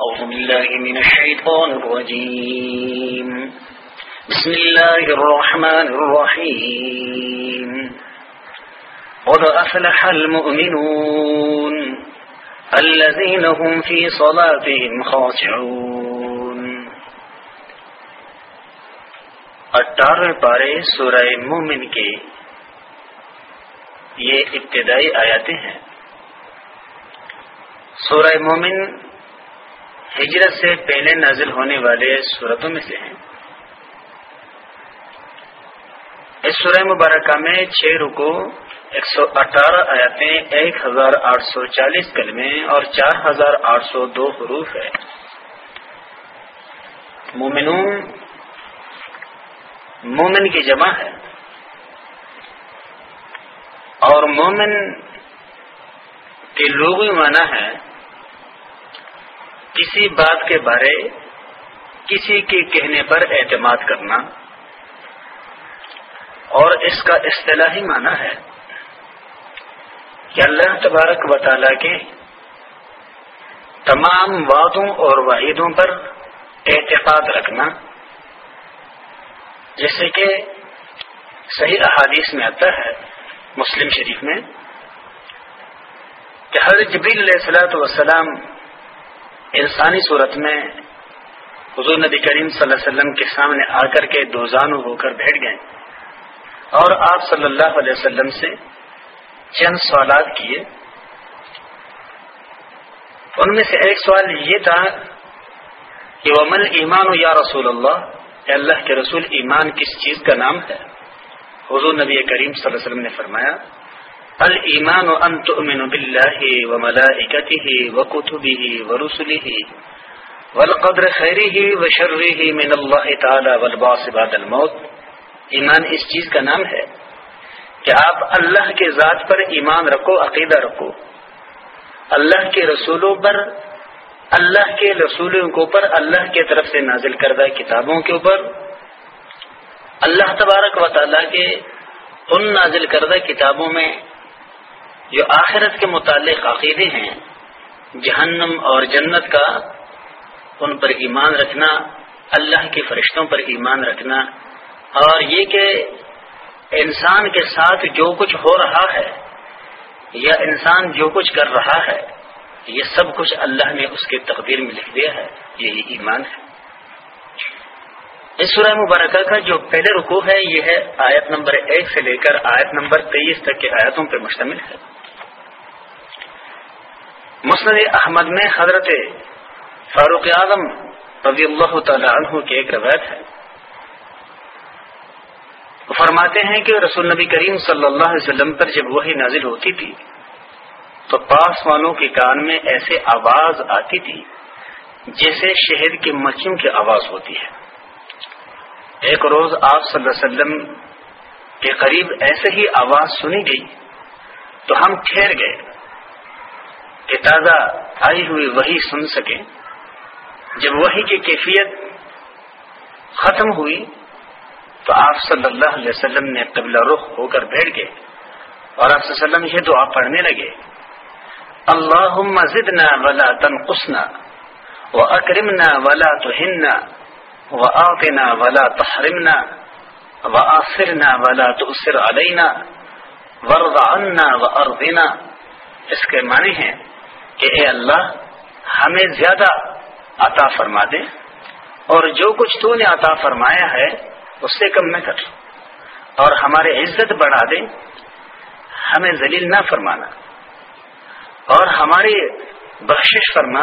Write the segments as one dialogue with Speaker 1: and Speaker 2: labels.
Speaker 1: أعوذ بالله من الشيطان الرجيم. بسم الله الرحمن الرحيم. قد أفلح المؤمنون الذين هم في صلاتهم خاشعون. اٹھارہویں پارے سورہ مومن کے یہ ابتدائی آیاتیں ہیں۔ سورہ مومن ہجرت سے پہلے نازل ہونے والے صورتوں میں سے ہیں۔ اس سورہ مبارکہ میں چھ رکو ایک سو اٹھارہ آیاتیں ایک ہزار آٹھ سو چالیس کلمے اور چار ہزار آٹھ سو دو حروف ہے مومنون مومن کی جمع ہے۔ اور مومن کے لوگ مانا ہے کسی بات کے بارے کسی کے کہنے پر اعتماد کرنا اور اس کا اصطلاحی معنی ہے کہ اللہ تبارک و تعالی کے تمام وعدوں اور واحدوں پر اعتقاد رکھنا، جیسے کہ صحیح احادیث میں آتا ہے، مسلم شریف میں، کہ حضرت جبیل علیہ السلاۃ وسلام انسانی صورت میں حضور نبی کریم صلی اللہ علیہ وسلم کے سامنے آ کر کے دو زانو ہو کر بیٹھ گئے اور آپ صلی اللہ علیہ وسلم سے چند سوالات کیے۔ ان میں سے ایک سوال یہ تھا کہ وہ مل ایمان و یا رسول اللہ اللہ کے رسول، ایمان کس چیز کا نام ہے؟ حضور نبی کریم صلی اللہ علیہ وسلم نے فرمایا المان و انت امن بلّہ و ملائکته والقدر خیره و شره من اللہ تعالی والباس بعد الموت. ایمان اس چیز کا نام ہے کہ آپ اللہ کے ذات پر ایمان رکھو، عقیدہ رکھو۔ اللہ کے رسولوں پر، اللہ کے رسولوں کے اوپر، اللہ کی طرف سے نازل کردہ کتابوں کے اوپر۔ اللہ تبارک و تعالیٰ کے ان نازل کردہ کتابوں میں جو آخرت کے متعلق عقیدے ہیں، جہنم اور جنت کا، ان پر ایمان رکھنا، اللہ کے فرشتوں پر ایمان رکھنا، اور یہ کہ انسان کے ساتھ جو کچھ ہو رہا ہے، یا انسان جو کچھ کر رہا ہے، یہ سب کچھ اللہ نے اس کے تقدیر میں لکھ دیا ہے، یہی ایمان ہے۔ اس سورہ مبارکہ کا جو پہلے رکو ہے، یہ ہے آیت نمبر ایک سے لے کر آیت نمبر تیئیس تک کے آیتوں پر مشتمل ہے۔ مسند احمد میں حضرت فاروق اعظم رضی اللہ تعالی عنہ کی ایک روایت ہے۔ فرماتے ہیں کہ رسول نبی کریم صلی اللہ علیہ وسلم پر جب وہی نازل ہوتی تھی، تو پاس والوں کے کان میں ایسے آواز آتی تھی جیسے شہد کی مچھیوں کی آواز ہوتی ہے۔ ایک روز آپ صلی اللہ علیہ وسلم کے قریب ایسے ہی آواز سنی گئی تو ہم ٹھہر گئے۔ کہ تازہ آئی ہوئی وہی سن سکے جب وہی کی کیفیت ختم ہوئی تو آپ صلی اللہ علیہ وسلم نے قبلہ رخ ہو کر بیٹھ گئے اور آپ صلی اللہ علیہ وسلم یہ دعا پڑھنے لگے۔ اللہ زدنا ولا تنقصنا و اکرمنا ولا تہنا و آتنا ولا تحرمنا و آفرنا ولا تؤثر علینا ورض عنا و ارضنا اس کے معنی ہیں کہ اے اللہ، ہمیں زیادہ عطا فرما دے اور جو کچھ تو نے عطا فرمایا ہے، اس سے کم نہ کر۔ اور ہمارے عزت بڑھا دے۔ ہمیں ذلیل نہ فرمانا۔ اور ہماری بخشش فرما۔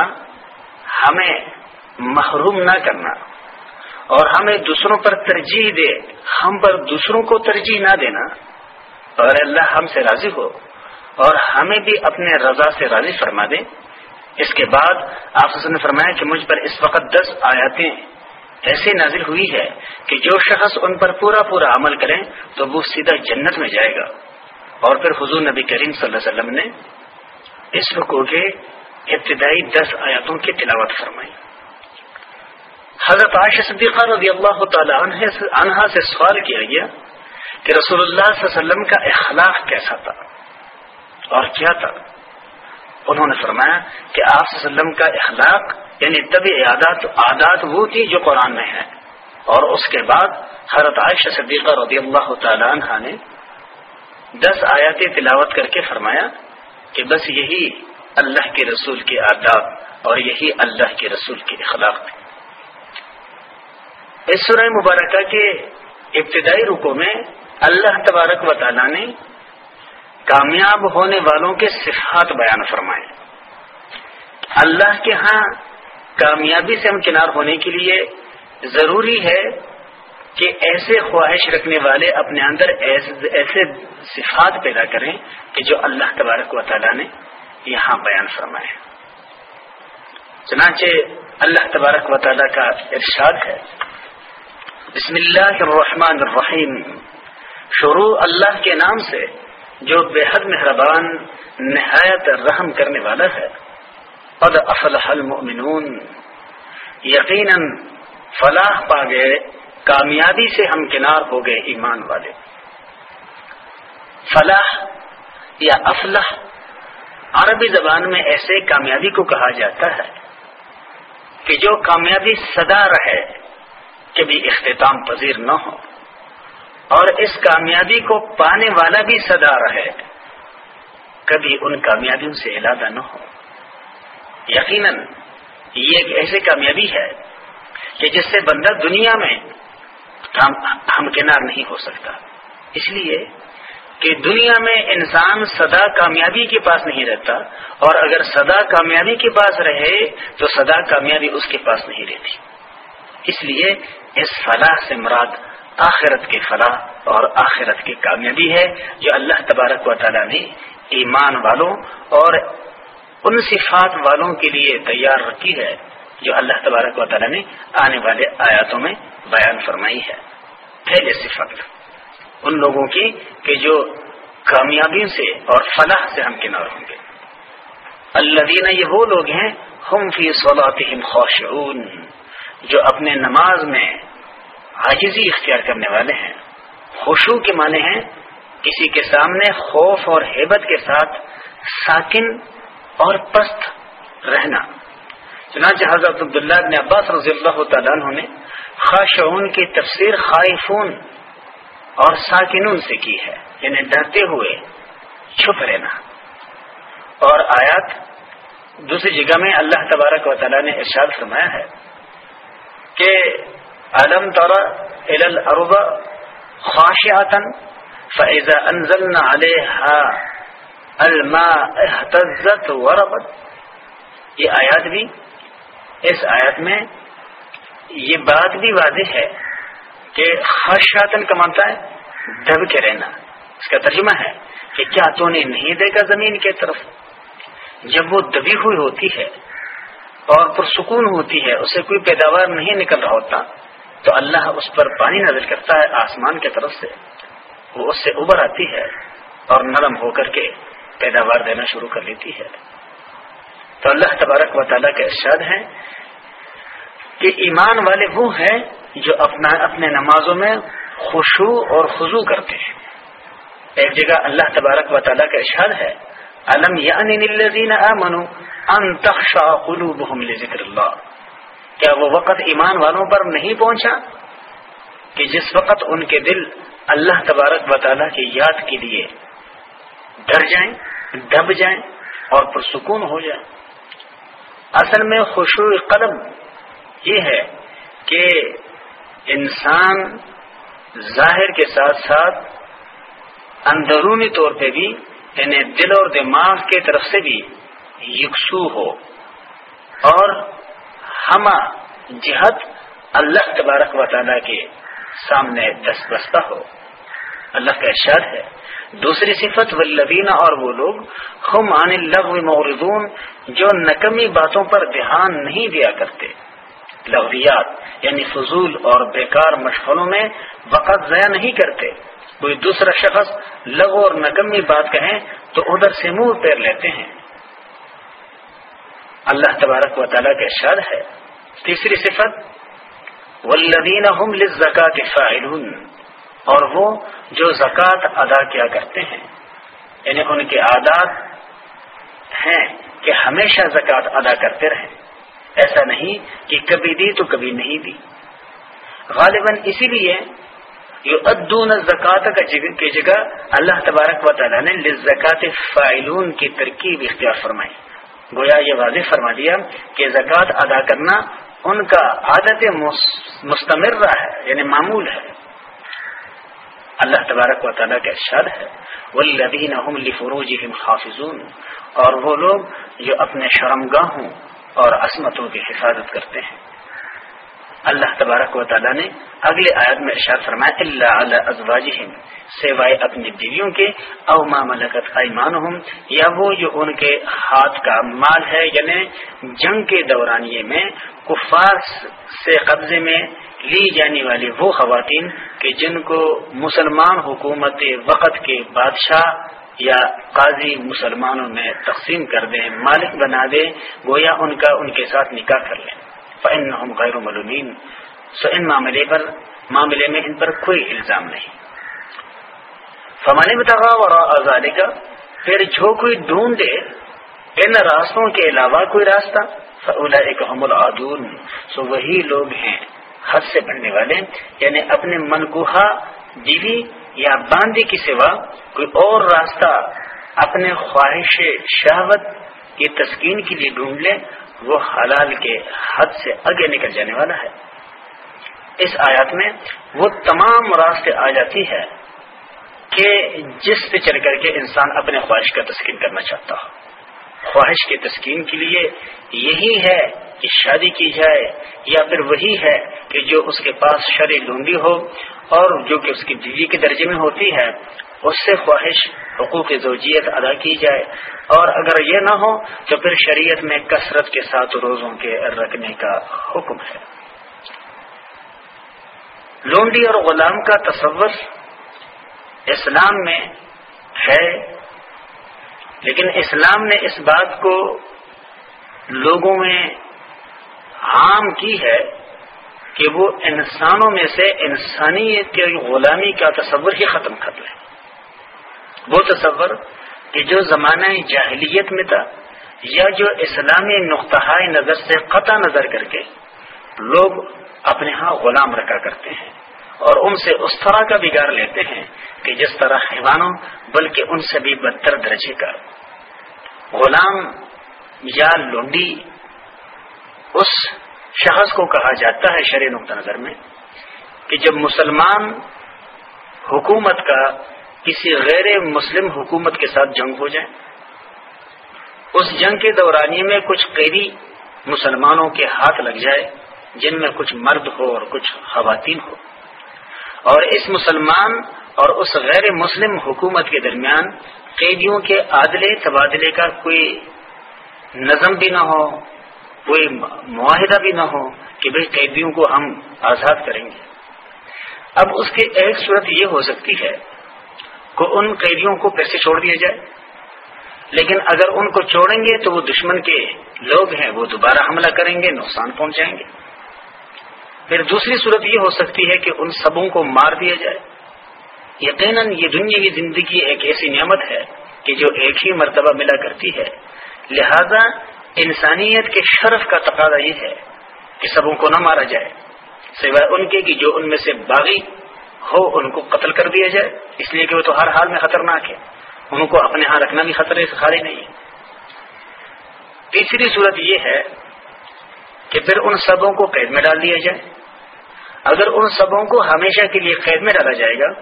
Speaker 1: ہمیں محروم نہ کرنا۔ اور ہمیں دوسروں پر ترجیح دے۔ ہم پر دوسروں کو ترجیح نہ دینا۔ اور اللہ ہم سے راضی ہو۔ اور ہمیں بھی اپنے رضا سے راضی فرما دے اس کے بعد آپ نے فرمایا کہ مجھ پر اس وقت دس آیاتیں ایسے نازل ہوئی ہے کہ جو شخص ان پر پورا پورا عمل کرے تو وہ سیدھا جنت میں جائے گا۔ اور پھر حضور نبی کریم صلی اللہ علیہ وسلم نے اس رکو کے ابتدائی دس آیاتوں کی تلاوت فرمائی۔ حضرت عائشہ صدیقہ رضی اللہ تعالی عنہ سے سوال کیا گیا کہ رسول اللہ صلی اللہ علیہ وسلم کا اخلاق کیسا تھا۔ اور کیا تھا؟ انہوں نے فرمایا کہ آپ وسلم کا اخلاق یعنی طبی عادات عادات وہ تھی جو قرآن میں ہے۔ اور اس کے بعد حضرت عائشہ صدیقہ رضی اللہ تعالیٰ عنہ نے دس آیاتیں تلاوت کر کے فرمایا کہ بس یہی اللہ کے رسول کے آداب اور یہی اللہ کے رسول کے اخلاق تھے۔ اس سورہ مبارکہ کے ابتدائی رکو میں اللہ تبارک و تعالیٰ نے کامیاب ہونے والوں کے صفات بیان فرمائے اللہ کے ہاں کامیابی سے ہم ہونے کے لیے ضروری ہے کہ ایسے خواہش رکھنے والے اپنے اندر ایسے صفات پیدا کریں کہ جو اللہ تبارک و تعالیٰ نے یہاں بیان فرمائے۔ چنانچہ اللہ تبارک و تعالیٰ کا ارشاد ہے۔ بسم اللہ الرحمن الرحیم۔ شروع اللہ کے نام سے۔ جو بے حد مہربان نہایت رحم کرنے والا ہے۔ قد افلح المؤمنون۔ یقیناً فلاح پا گئے، کامیابی سے ہم کنار ہو گئے ایمان والے۔ فلاح یا افلح عربی زبان میں ایسے کامیابی کو کہا جاتا ہے کہ جو کامیابی سدا رہے، کبھی اختتام پذیر نہ ہو۔ اور اس کامیابی کو پانے والا بھی سدا رہے کبھی ان کامیابیوں سے علادہ نہ ہو۔ یقیناً یہ ایک ایسی کامیابی ہے کہ جس سے بندہ دنیا میں ہمکنار نہیں ہو سکتا۔ اس لیے کہ دنیا میں انسان سدا کامیابی کے پاس نہیں رہتا اور اگر سدا کامیابی کے پاس رہے تو سدا کامیابی اس کے پاس نہیں رہتی۔ اس لیے اس فلاح سے مراد آخرت کے فلاح اور آخرت کی کامیابی ہے جو اللہ تبارک و تعالیٰ نے ایمان والوں اور ان صفات والوں کے لیے تیار رکھی ہے، جو اللہ تبارک و تعالیٰ نے آنے والے آیاتوں میں بیان فرمائی ہے۔ پہلے صفت، ان لوگوں کی کہ جو کامیابی سے اور فلاح سے ہم کنار ہوں گے۔ اللہ دینا یہ وہ لوگ ہیں، ہم فی صلاتہم خوشعون جو اپنے نماز میں عاجزی اختیار کرنے والے ہیں۔ خوشو کے معنی ہیں کسی کے سامنے خوف اور ہیبت کے ساتھ ساکن اور پست رہنا۔ چنانچہ حضرت عبداللہ بن عباس رضی اللہ تعالیٰ عنہ نے خاشعون کی تفسیر خائفون اور ساکنون سے کی ہے یعنی ڈرتے ہوئے چھپ رہنا۔ اور آیات دوسری جگہ میں اللہ تبارک و تعالیٰ نے ارشاد فرمایا ہے کہ علم ترا الارض خاشعتا فاذا انزلنا عليها الماء اهتزت وربت؟ یہ آیات بھی، اس آیات میں یہ بات بھی واضح ہے کہ خاشعتن کا مانتا ہے دب کے رہنا۔ اس کا ترجمہ ہے کہ کیا تو نے نہیں دیکھا زمین کی طرف؟ جب وہ دبی ہوئی ہوتی ہے اور پرسکون ہوتی ہے اسے کوئی پیداوار نہیں نکل رہا ہوتا۔ تو اللہ اس پر پانی نظر کرتا ہے آسمان کی طرف سے۔ وہ اس سے ابھر آتی ہے اور نرم ہو کر کے پیداوار دینا شروع کر لیتی ہے۔ تو اللہ تبارک و تعالیٰ کا ارشاد ہے کہ ایمان والے وہ ہیں جو اپنا اپنے نمازوں میں خوشو اور خضو کرتے ہیں۔ ایک جگہ اللہ تبارک و تعالیٰ کا ارشاد ہے علم یعنی آمنوا ان تخشا قلوبهم لذکر اللہ؟ کیا وہ وقت ایمان والوں پر نہیں پہنچا کہ جس وقت ان کے دل اللہ تبارک و تعالیٰ کی یاد کے لیے ڈر جائیں، دب جائیں اور پرسکون ہو جائیں؟ اصل میں خوشو قلم یہ ہے کہ انسان ظاہر کے ساتھ ساتھ اندرونی طور پہ بھی یعنی دل اور دماغ کی طرف سے بھی یکسو ہو اور ہم جہت اللہ تبارک و تعالیٰ کے سامنے دست بستہ ہو۔ اللہ کا ارشاد ہے، دوسری صفت، والذین اور وہ لوگ ہم عن اللغو موردون، جو نکمی باتوں پر دھیان نہیں دیا کرتے۔ لغویات یعنی فضول اور بیکار مشغلوں میں وقت ضائع نہیں کرتے۔ کوئی دوسرا شخص لغو اور نکمی بات کہیں تو ادھر سے منہ پیر لیتے ہیں۔ اللہ تبارک و تعالیٰ کا ارشاد ہے تیسری صفت والذین هم للزکات فاعلون۔ اور وہ جو زکوٰۃ ادا کیا کرتے ہیں۔ یعنی ان کے عادات ہیں کہ ہمیشہ زکوٰۃ ادا کرتے رہیں۔ ایسا نہیں کہ کبھی دی تو کبھی نہیں دی۔ غالباً اسی لیے یہ ادون زکات کی جگہ اللہ تبارک و تعالیٰ نے لزکات فائلون کی ترکیب اختیار فرمائی۔ گویا یہ واضح فرما دیا کہ زکوٰۃ ادا کرنا ان کا عادت مستمر رہا ہے یعنی معمول ہے۔ اللہ تبارک و تعالیٰ کا ارشاد ہے والذین هم لفروجهم حافظون۔ اور وہ لوگ جو اپنے شرمگاہوں اور عصمتوں کی حفاظت کرتے ہیں۔ اللہ تبارک و تعالیٰ نے اگلے آیت میں ارشاد فرمایا اللہ علیہ ازواجہم سوائے اپنی بیویوں کے او ما ملکت ایمانہم یا وہ جو ان کے ہاتھ کا مال ہے یعنی جنگ کے دورانیے میں، کفار سے قبضے میں لی جانے والی وہ خواتین کہ جن کو مسلمان حکومت وقت کے بادشاہ یا قاضی مسلمانوں میں تقسیم کر دیں، مالک بنا دے گویا ان کا ان کے ساتھ نکاح کر لیں۔ فن غیر ملومین سو ان معاملے پر معاملے میں ان پر کوئی الزام نہیں۔ فمانے بتاغا اور آزادی کا پھر جو کوئی ڈھونڈے، ان راستوں کے علاوہ کوئی راستہ فلا ایک سو وہی لوگ ہیں، حد سے بڑھنے والے یعنی اپنے منقوہ بیوی یا باندی کی سوا کوئی اور راستہ، اپنے خواہش شہوت کی تسکین کے لیے ڈھونڈ لے وہ حلال کے حد سے آگے نکل جانے والا ہے۔ اس آیات میں وہ تمام راستے آ جاتی ہے کہ جس سے چل کر کے انسان اپنے خواہش کا تسکین کرنا چاہتا ہو۔ خواہش کے تسکین کے لیے یہی ہے کہ شادی کی جائے یا پھر وہی ہے کہ جو اس کے پاس شرع لونڈی ہو اور جو کہ اس کی بیوی کے درجے میں ہوتی ہے، اس سے خواہش حقوق زوجیت ادا کی جائے۔ اور اگر یہ نہ ہو، تو پھر شریعت میں کثرت کے ساتھ روزوں کے رکھنے کا حکم ہے۔ لونڈی اور غلام کا تصور اسلام میں ہے، لیکن اسلام نے اس بات کو لوگوں میں عام کی ہے کہ وہ انسانوں میں سے انسانیت کے غلامی کا تصور ہی ختم کر لیں۔ وہ تصور کہ جو زمانہ جاہلیت میں تھا یا جو اسلامی نقطۂ نظر سے قطع نظر کر کے لوگ اپنے ہاں غلام رکھا کرتے ہیں اور ان سے اس طرح کا بگاڑ لیتے ہیں کہ جس طرح حیوانوں، بلکہ ان سے بھی بدتر درجے کا غلام یا لونڈی اس شخص کو کہا جاتا ہے شرع نقطہ نظر میں کہ جب مسلمان حکومت کا کسی غیر مسلم حکومت کے ساتھ جنگ ہو جائے۔ اس جنگ کے دورانی میں کچھ قیدی مسلمانوں کے ہاتھ لگ جائے، جن میں کچھ مرد ہو اور کچھ خواتین ہو۔ اور اس مسلمان اور اس غیر مسلم حکومت کے درمیان قیدیوں کے عادلے، تبادلے کا کوئی نظم بھی نہ ہو، کوئی معاہدہ بھی نہ ہو کہ بھائی قیدیوں کو ہم آزاد کریں گے۔ اب اس کی ایک صورت یہ ہو سکتی ہے کہ ان قیدیوں کو پیسے چھوڑ دیا جائے۔ لیکن اگر ان کو چھوڑیں گے تو وہ دشمن کے لوگ ہیں، وہ دوبارہ حملہ کریں گے، نقصان پہنچائیں گے۔ پھر دوسری صورت یہ ہو سکتی ہے کہ ان سبوں کو مار دیا جائے۔ یقیناً یہ دنیا زندگی ایک ایسی نعمت ہے کہ جو ایک ہی مرتبہ ملا کرتی ہے۔ لہذا انسانیت کے شرف کا تقاضا یہ ہے کہ سبوں کو نہ مارا جائے، سوائے ان کے کہ جو ان میں سے باغی ہو ان کو قتل کر دیا جائے، اس لیے کہ وہ تو ہر حال میں خطرناک ہے۔ ان کو اپنے ہاں رکھنا بھی خطرے سے خالی نہیں۔ تیسری صورت یہ ہے کہ پھر ان سبوں کو قید میں ڈال دیا جائے۔ اگر ان سبوں کو ہمیشہ کے لیے قید میں ڈالا جائے گا،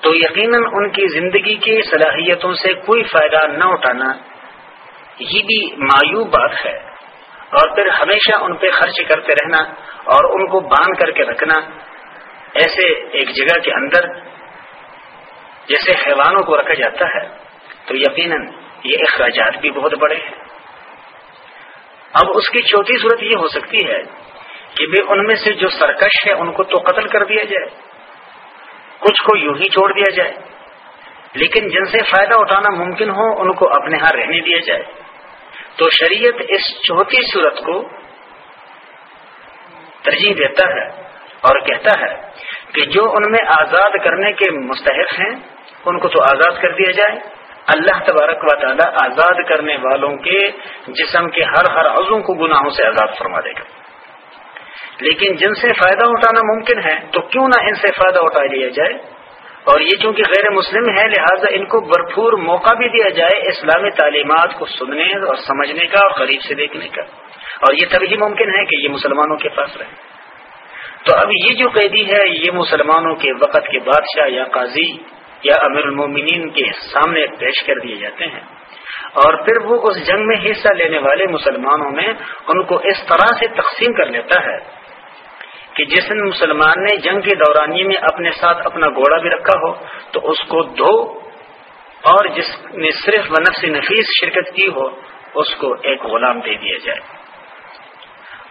Speaker 1: تو یقیناً ان کی زندگی کی صلاحیتوں سے کوئی فائدہ نہ اٹھانا یہ بھی مایوب بات ہے۔ اور پھر ہمیشہ ان پہ خرچ کرتے رہنا اور ان کو باندھ کر کے رکھنا ایسے ایک جگہ کے اندر جیسے حیوانوں کو رکھا جاتا ہے، تو یقیناً یہ اخراجات بھی بہت بڑے ہیں۔ اب اس کی چوتھی صورت یہ ہو سکتی ہے کہ بھی ان میں سے جو سرکش ہے، ان کو تو قتل کر دیا جائے۔ کچھ کو یوں ہی چھوڑ دیا جائے۔ لیکن جن سے فائدہ اٹھانا ممکن ہو، ان کو اپنے ہاں رہنے دیا جائے۔ تو شریعت اس چوتھی صورت کو ترجیح دیتا ہے۔ اور کہتا ہے کہ جو ان میں آزاد کرنے کے مستحق ہیں، ان کو تو آزاد کر دیا جائے۔ اللہ تبارک و تعالی آزاد کرنے والوں کے جسم کے ہر ہر عزوں کو گناہوں سے آزاد فرما دے گا۔ لیکن جن سے فائدہ اٹھانا ممکن ہے، تو کیوں نہ ان سے فائدہ اٹھا لیا جائے؟ اور یہ چونکہ غیر مسلم ہے لہٰذا ان کو بھرپور موقع بھی دیا جائے اسلامی تعلیمات کو سننے اور سمجھنے کا اور قریب سے دیکھنے کا۔ اور یہ تبھی ممکن ہے کہ یہ مسلمانوں کے پاس رہے۔ تو اب یہ جو قیدی ہے، یہ مسلمانوں کے وقت کے بادشاہ یا قاضی یا امیر المومنین کے سامنے پیش کر دیے جاتے ہیں۔ اور پھر وہ اس جنگ میں حصہ لینے والے مسلمانوں میں ان کو اس طرح سے تقسیم کر لیتا ہے کہ جس مسلمان نے جنگ کے دورانی میں اپنے ساتھ اپنا گھوڑا بھی رکھا ہو، تو اس کو دو اور جس نے صرف و نفس نفیس شرکت کی ہو، اس کو ایک غلام دے دیا جائے۔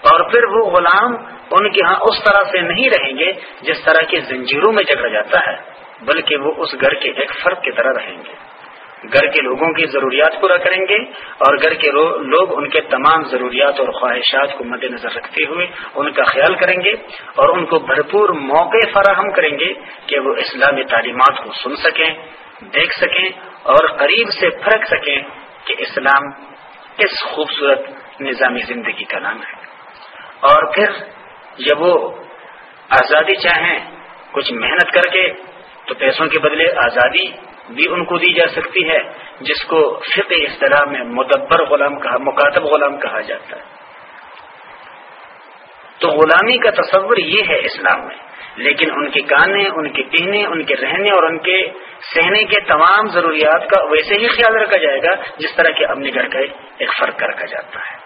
Speaker 1: اور پھر وہ غلام ان کے ہاں اس طرح سے نہیں رہیں گے جس طرح کے زنجیروں میں جگڑا جاتا ہے، بلکہ وہ اس گھر کے ایک فرق کی طرح رہیں گے۔ گھر کے لوگوں کی ضروریات پورا کریں گے اور گھر کے لوگ ان کے تمام ضروریات اور خواہشات کو مد نظر رکھتے ہوئے ان کا خیال کریں گے اور ان کو بھرپور موقع فراہم کریں گے کہ وہ اسلامی تعلیمات کو سن سکیں، دیکھ سکیں اور قریب سے پھرک سکیں کہ اسلام کس خوبصورت نظامی زندگی کا نام ہے۔ اور پھر جب وہ آزادی چاہیں کچھ محنت کر کے، تو پیسوں کے بدلے آزادی بھی ان کو دی جا سکتی ہے، جس کو فقہ اصطلاح میں مدبر غلام کہا، مکاتب غلام کہا جاتا ہے۔ تو غلامی کا تصور یہ ہے اسلام میں، لیکن ان کے گانے ان کے پہنے، ان کے رہنے اور ان کے سہنے کے تمام ضروریات کا ویسے ہی خیال رکھا جائے گا، جس طرح کے اپنے گھر کا ایک فرق رکھا جاتا ہے۔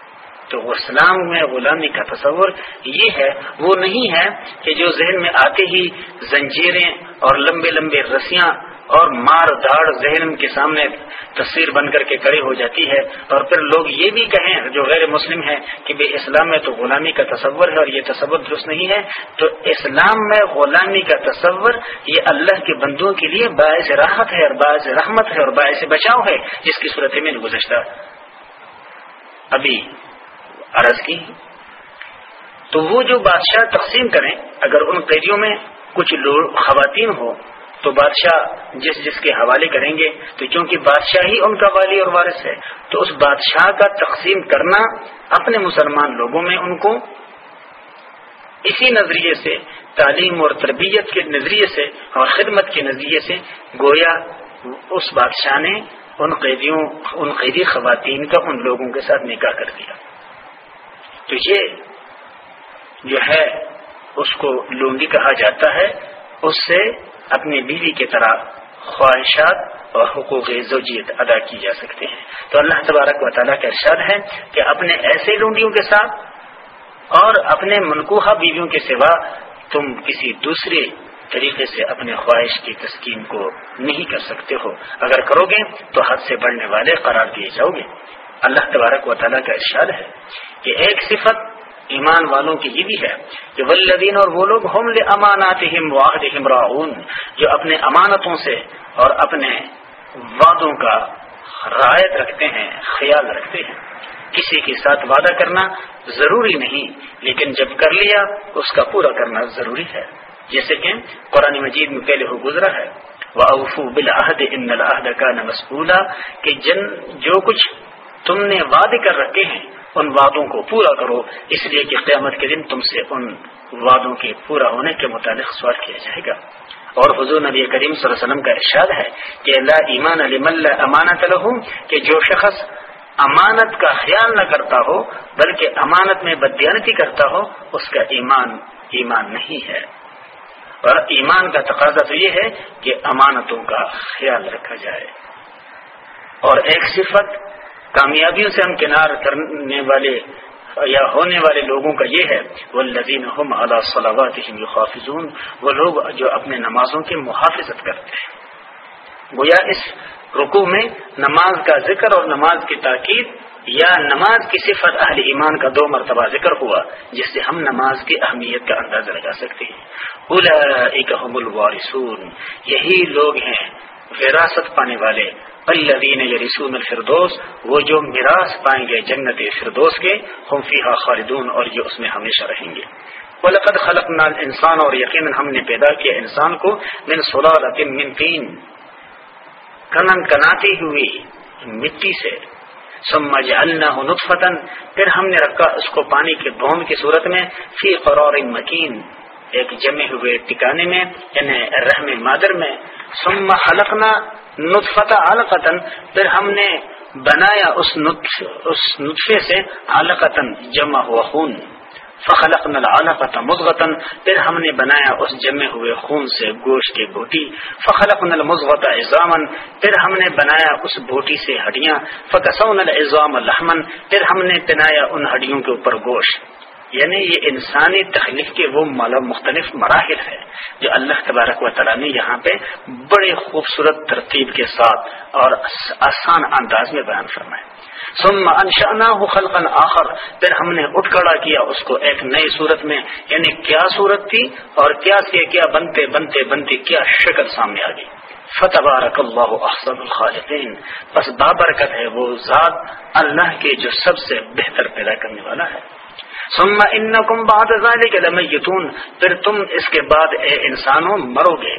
Speaker 1: تو اسلام میں غلامی کا تصور یہ ہے، وہ نہیں ہے کہ جو ذہن میں آتے ہی زنجیریں اور لمبے لمبے رسیاں اور مار داڑ ذہن کے سامنے تصویر بن کر کے کڑی ہو جاتی ہے۔ اور پھر لوگ یہ بھی کہیں، جو غیر مسلم ہے کہ بے اسلام میں تو غلامی کا تصور ہے اور یہ تصور درست نہیں ہے، تو اسلام میں غلامی کا تصور یہ اللہ کے بندوں کے لیے باعث راحت ہے اور باعث رحمت ہے اور باعث بچاؤ ہے، جس کی صورت میں گزشتہ۔ ابھی عرض کی۔ تو وہ جو بادشاہ تقسیم کریں، اگر ان قیدیوں میں کچھ لوگ خواتین ہو تو بادشاہ جس جس کے حوالے کریں گے، تو کیونکہ بادشاہ ہی ان کا والی اور وارث ہے، تو اس بادشاہ کا تقسیم کرنا اپنے مسلمان لوگوں میں ان کو اسی نظریے سے، تعلیم اور تربیت کے نظریے سے اور خدمت کے نظریے سے گویا اس بادشاہ نے ان قیدیوں، ان قیدی خواتین کا، ان لوگوں کے ساتھ نکاح کر دیا۔ تو یہ جو ہے اس کو لونڈی کہا جاتا ہے، اس سے اپنی بیوی کی طرح خواہشات اور حقوق زوجیت ادا کی جا سکتے ہیں۔ تو اللہ تبارک و تعالیٰ کا ارشاد ہے کہ اپنے ایسے لونڈیوں کے ساتھ اور اپنے منقوہ بیویوں کے سوا تم کسی دوسرے طریقے سے اپنے خواہش کی تسکین کو نہیں کر سکتے ہو۔ اگر کرو گے تو حد سے بڑھنے والے قرار دیے جاؤ گے۔ اللہ تبارک و تعالیٰ کا ارشاد ہے کہ ایک صفت ایمان والوں کی یہ بھی ہے کہ ولدین اور وہ لوگ ہم امانات جو اپنے امانتوں سے اور اپنے وعدوں کا رعایت رکھتے ہیں، خیال رکھتے ہیں۔ کسی کے ساتھ وعدہ کرنا ضروری نہیں، لیکن جب کر لیا، اس کا پورا کرنا ضروری ہے۔ جیسے کہ قرآن مجید میں پہلے ہو گزرا ہے وہ افو بالعہد ان العہد کا نمسبولا کہ جن جو کچھ تم نے وعدے کر رکھے ہیں، ان وعدوں کو پورا کرو۔ اس لیے کہ قیامت کے دن تم سے ان وعدوں کے پورا ہونے کے متعلق سوال کیا جائے گا۔ اور حضور نبی کریم صلی اللہ علیہ وسلم کا ارشاد ہے کہ اللہ ایمان علی مل امانت لہوں کہ جو شخص امانت کا خیال نہ کرتا ہو، بلکہ امانت میں بدیانتی کرتا ہو، اس کا ایمان ایمان نہیں ہے۔ اور ایمان کا تقاضا تو یہ ہے کہ امانتوں کا خیال رکھا جائے۔ اور ایک صفت کامیابیوں سے ہم کنار کرنے والے یا ہونے والے لوگوں کا یہ ہے وہ لذین صلاحات خافظون وہ لوگ جو اپنے نمازوں کی محافظت کرتے ہیں۔ گویا اس رکو میں نماز کا ذکر اور نماز کی تاکید یا نماز کی صفت اہل ایمان کا دو مرتبہ ذکر ہوا، جس سے ہم نماز کی اہمیت کا اندازہ لگا سکتے ہیں۔ الوارثون۔ یہی لوگ ہیں، وراثت پانے والے۔ الذین یرثون الفردوس، وہ جو میراث پائیں گے جنت فردوس کے، ہم فیہا خالدون اور یہ اس میں ہمیشہ رہیں گے۔ وَلَقَدْ خَلَقْنَا الْإِنسَانَ اور یقیناً ہم نے پیدا کیا انسان کو من صلالت من تین۔ کنن کناتی ہوئی مٹی سے۔ سما جلنا نطفتن پھر ہم نے رکھا اس کو پانی کے بوند کی صورت میں فی قرور مکین۔ ایک جمے ہوئے ٹکانے میں یعنی رحم مادر میں۔ سما حلقنا نطفت علقتن پھر ہم نے بنایا اس نطفے سے علقتن جمع ہوا خون۔ فخلق نل مضغتن پھر ہم نے بنایا اس جمے ہوئے خون سے گوشت کے بوٹی۔ فخلق نل مضغت اضامن پھر ہم نے بنایا اس بوٹی سے ہڈیاں۔ فکسون الزام الحمن پھر ہم نے پنایا ان ہڈیوں کے اوپر گوشت۔ یعنی یہ انسانی تخلیق کے وہ مختلف مراحل ہے جو اللہ تبارک و تعالیٰ نے یہاں پہ بڑے خوبصورت ترتیب کے ساتھ اور آسان انداز میں بیان فرمائے۔ ثم انشانا خلقا آخر۔ پھر ہم نے اٹھ کڑا کیا اس کو ایک نئی صورت میں۔ یعنی کیا صورت تھی اور کیا سے کیا بنتے بنتے بنتے، کیا شکل سامنے آ گئی۔ فتح اللہ احسن الخالقین۔ بس بابرکت ہے وہ ذات اللہ کے جو سب سے بہتر پیدا کرنے والا ہے۔ ثم انکم بعد ذلك لمیتون، پھر تم اس کے بعد اے انسانوں مرو گے۔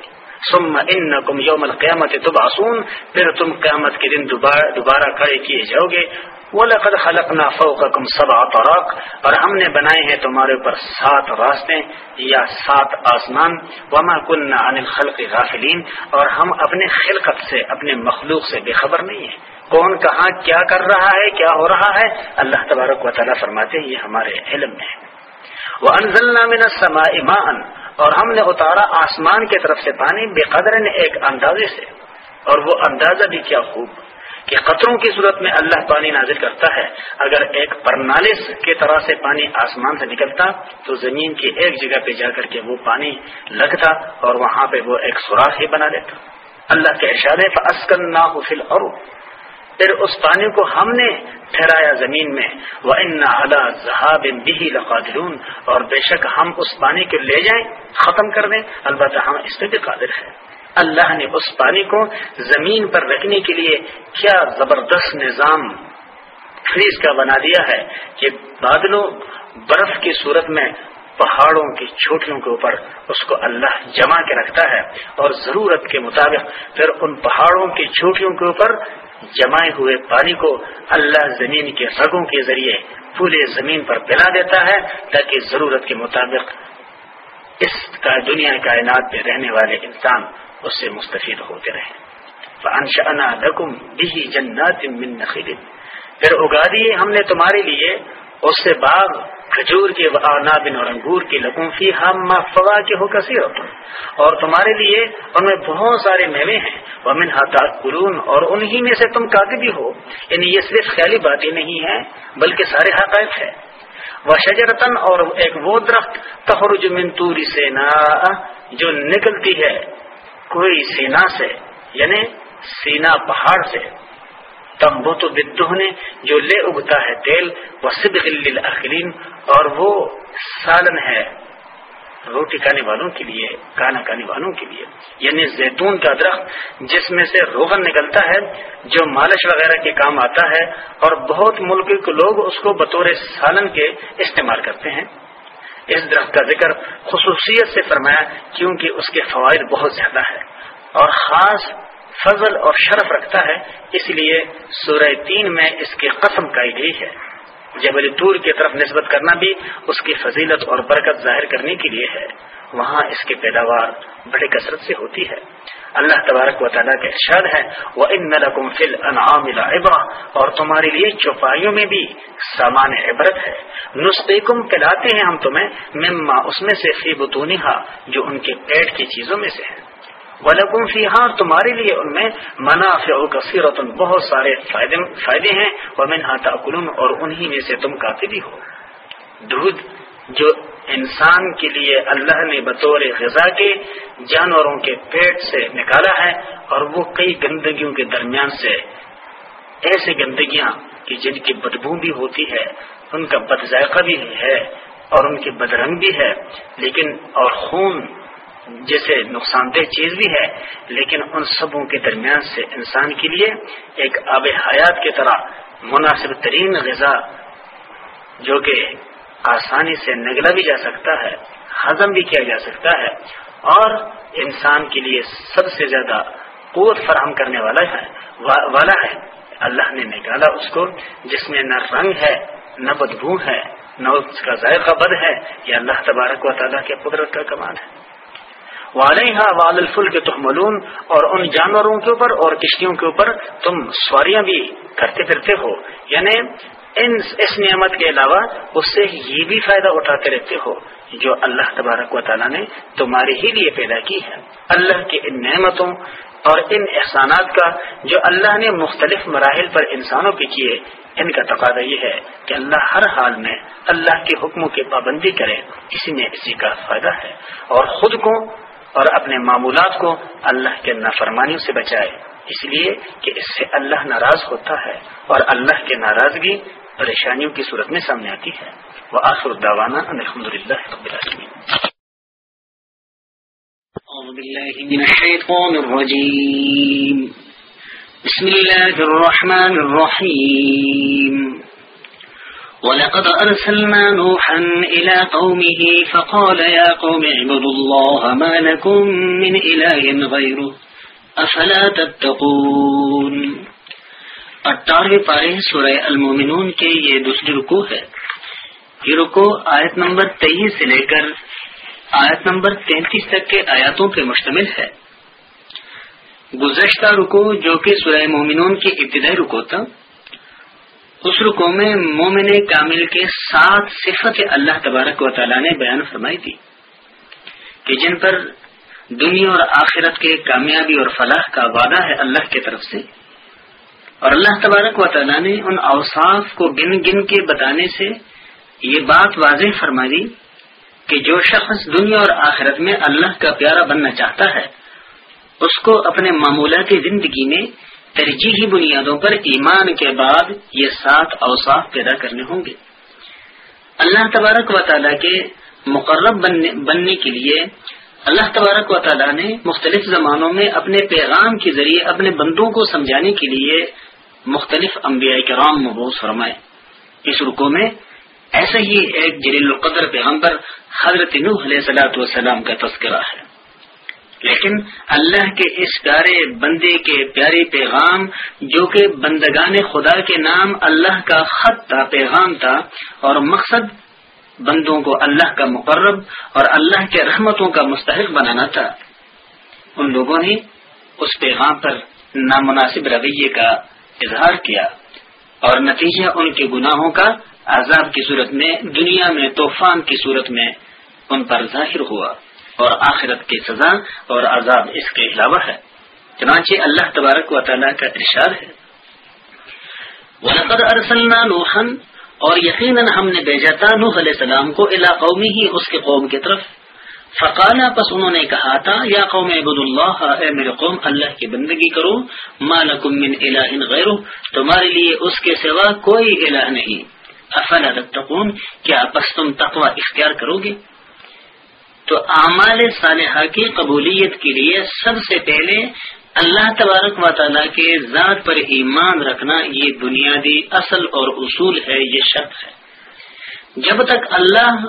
Speaker 1: ثم انکم یوم القیامت تبعثون، پھر تم قیامت کے دن دوبارہ کھڑے کیے جاؤ گے۔ وَلَقَدْ خَلَقْنَا فَوْقَكُمْ سَبْعَ طَرَاق، اور ہم نے بنائے ہیں تمہارے اوپر سات راستے یا سات آسمان۔ وَمَا كُنَّا عَنِ الْخَلْقِ غَافِلِينَ، اور ہم اپنے خلقت سے، اپنے مخلوق سے بے خبر نہیں ہیں۔ کون کہاں کیا کر رہا ہے، کیا ہو رہا ہے؟ اللہ تبارک و تعالیٰ فرماتے ہیں، یہ ہمارے علم میں ہے وَأَنزَلْنَا مِنَ السَّمَاءِ اور ہم نے اتارا آسمان کی طرف سے پانی بے قدر ایک اندازے سے۔ اور وہ اندازہ بھی کیا خوب کہ قطروں کی صورت میں اللہ پانی نازل کرتا ہے۔ اگر ایک پرنالے کی طرح سے پانی آسمان سے نکلتا، تو زمین کی ایک جگہ پہ جا کر کے وہ پانی لگتا اور وہاں پہ وہ ایک سوراخ ہی بنا دیتا۔ اللہ کے اشارے فسکن نہ اور پھر اس پانی کو ہم نے ٹھہرایا زمین میں۔ وہ ان بھی لقادرون۔ اور بے شک ہم اس پانی کو لے جائیں، ختم کر دیں۔ البتہ ہم اس پہ بھی قادر ہیں۔ اللہ نے اس پانی کو زمین پر رکھنے کے لیے کیا زبردست نظام فریز کا بنا دیا ہے کہ بادلوں برف کی صورت میں پہاڑوں کی چھوٹیوں کے اوپر اس کو اللہ جمع کے رکھتا ہے اور ضرورت کے مطابق پھر ان پہاڑوں کی چھوٹیوں کے اوپر جمائے ہوئے پانی کو اللہ زمین کے رگوں کے ذریعے پورے زمین پر پلا دیتا ہے تاکہ ضرورت کے مطابق اس کا دنیا کائنات میں رہنے والے انسان اس سے مستفید ہوتے رہے۔ انشانا لکم بھی جنات من نخیل پھر اگا دیے ہم نے تمہارے لیے، اس سے باغ کھجور کے نابن اور انگور کی لکوفی ہم فوا کے ہو کثیر اور تمہارے لیے ان میں بہت سارے میوے ہیں۔ ومن حتاط قرون اور انہی میں سے تم کاتے بھی ہو۔ یعنی یہ صرف خیالی باتیں نہیں ہیں، بلکہ سارے حقائق ہے وہ شجرتن اور ایک وہ درخت، تخرج من توری سینا جو نکلتی ہے کوئی سینا سے یعنی سینا پہاڑ سے۔ تمبو تو بدہ نے جو لے اگتا ہے تیل وہ صدق للآخرین، اور وہ سالن ہے روٹی کھانے والوں کے لیے، کھانا کھانے والوں کے لیے۔ یعنی زیتون کا درخت، جس میں سے روغن نکلتا ہے، جو مالش وغیرہ کے کام آتا ہے، اور بہت ملک کے لوگ اس کو بطور سالن کے استعمال کرتے ہیں۔ اس درخت کا ذکر خصوصیت سے فرمایا، کیونکہ اس کے فوائد بہت زیادہ ہے اور خاص فضل اور شرف رکھتا ہے، اس لیے سورہ تین میں اس کی قسم کہی گئی ہے۔ جبل طور کی طرف نسبت کرنا بھی اس کی فضیلت اور برکت ظاہر کرنے کے لیے ہے۔ وہاں اس کی پیداوار بڑے کثرت سے ہوتی ہے۔ اللہ تبارک و تعالیٰ کا ارشاد ہے وہ ان نلکم فل انعام ابا اور تمہارے لیے چوپائیوں میں بھی سامان عبرت ہے۔ نسخے کم پلاتے ہیں ہم تمہیں، مما اس میں سے فی بتونیہ جو ان کے پیٹ کی چیزوں میں سے ہے۔ ولکم فی ہاں تمہارے لیے ان میں منافع کثیرت بہت سارے فائدے ہیں۔ ومن ہاتھ اور انہی میں سے تم کافی بھی ہو۔ دودھ جو انسان کے لیے اللہ نے بطور غذا کے جانوروں کے پیٹ سے نکالا ہے، اور وہ کئی گندگیوں کے درمیان سے ایسے گندگیاں کہ جن کی بدبو بھی ہوتی ہے، ان کا بد ذائقہ بھی ہے اور ان کی بدرنگ بھی ہے۔ لیکن اور خون جیسے نقصان دہ چیز بھی ہے، لیکن ان سبوں کے درمیان سے انسان کے لیے ایک آب حیات کی طرح مناسب ترین غذا جو کہ آسانی سے نگلا بھی جا سکتا ہے، ہضم بھی کیا جا سکتا ہے اور انسان کے لیے سب سے زیادہ قوت فراہم کرنے والا ہے والا ہے۔ اللہ نے نکالا اس کو، جس میں نہ رنگ ہے، نہ بدبو ہے، نہ اس کا ذائقہ بد ہے، یہ اللہ تبارک و تعالیٰ کے قدرت کا کمال ہے۔ والحا وال الفل کے تحملون، اور ان جانوروں کے اوپر اور کشتیوں کے اوپر تم سواریاں بھی کرتے پھرتے ہو۔ یعنی ان اس نعمت کے علاوہ اس سے یہ بھی فائدہ اٹھاتے رہتے ہو جو اللہ تبارک و تعالیٰ نے تمہارے ہی لیے پیدا کی ہے۔ اللہ کی ان نعمتوں اور ان احسانات کا جو اللہ نے مختلف مراحل پر انسانوں پہ کیے، ان کا تقاضا یہ ہے کہ اللہ ہر حال میں اللہ کے حکموں کی پابندی کرے، اسی میں اسی کا فائدہ ہے۔ اور خود کو اور اپنے معمولات کو اللہ کے نافرمانیوں سے بچائے۔ اس لیے کہ اس سے اللہ ناراض ہوتا ہے اور اللہ کے ناراضگی پریشانیوں کی صورت میں سامنے آتی ہے۔ وہ آخر الداوانہ الحمد للہ رب العالمین۔
Speaker 2: بسم الله الرحمن الرحيم ولقد أرسلنا نوحا إلى قومه فقال يا قوم اعبدوا الله ما لكم من إله غيره أفلا تتقون اٹھارہویں پارے سورہ المومنون کے یہ دوسری رکو ہے۔ یہ رکو آیت نمبر تیئیس سے لے کر آیت نمبر تینتیس تک کے آیاتوں پہ مشتمل ہے۔ گزشتہ رکو جو کہ سورہ مومنون کی ابتدائی رکو تھا اس رکو میں مومن کامل کے سات صفت اللہ تبارک و تعالیٰ نے بیان فرمائی تھی کہ جن پر دنیا اور آخرت کے کامیابی اور فلاح کا وعدہ ہے اللہ کی طرف سے، اور اللہ تبارک و تعالیٰ نے ان اوصاف کو گن گن کے بتانے سے یہ بات واضح فرما دی کہ جو شخص دنیا اور آخرت میں اللہ کا پیارا بننا چاہتا ہے، اس کو اپنے معمولاتی زندگی میں ترجیحی بنیادوں پر ایمان کے بعد یہ سات اوصاف پیدا کرنے ہوں گے۔ اللہ تبارک و تعالیٰ کے مقرب بننے کے لیے اللہ تبارک و تعالیٰ نے مختلف زمانوں میں اپنے پیغام کے ذریعے اپنے بندوں کو سمجھانے کے لیے مختلف انبیاء کرام مبوس فرمائے۔ اس رکو میں ایسا ہی ایک جلیل القدر پیغمبر حضرت نوح علیہ سلاۃ والسلام کا تذکرہ ہے۔ لیکن اللہ کے اس پیارے بندے کے پیارے پیغام جو کہ بندگان خدا کے نام اللہ کا خط تھا، پیغام تھا، اور مقصد بندوں کو اللہ کا مقرب اور اللہ کے رحمتوں کا مستحق بنانا تھا۔ ان لوگوں نے اس پیغام پر نامناسب رویے کا اظہار کیا اور نتیجہ ان کے گناہوں کا عذاب کی صورت میں، دنیا میں طوفان کی صورت میں ان پر ظاہر ہوا۔ اور آخرت کی سزا اور عذاب اس کے علاوہ ہے۔ چنانچہ اللہ تبارک و تعالیٰ کا ارشاد ہے۔ وَلَقَدْ أَرْسَلْنَا نُوحًا اور یقیناً ہم نے بھیجا تھا نوح علیہ السلام کو الا قومی ہی اس کے قوم کی طرف۔ فقانا پس انہوں نے کہا تھا، یا قوم عبد اللہ، اے میرے قوم، اللہ کی بندگی کرو۔ مالکم من الہ غیرو تمہارے لیے اس کے سوا کوئی الہ نہیں۔ افلا تتقون؟ کیا پس تم تقوی اختیار کرو گے؟ تو اعمال صالحہ کی قبولیت کے لیے سب سے پہلے اللہ تبارک و تعالیٰ کے ذات پر ایمان رکھنا یہ بنیادی اصل اور اصول ہے، یہ شرط ہے۔ جب تک اللہ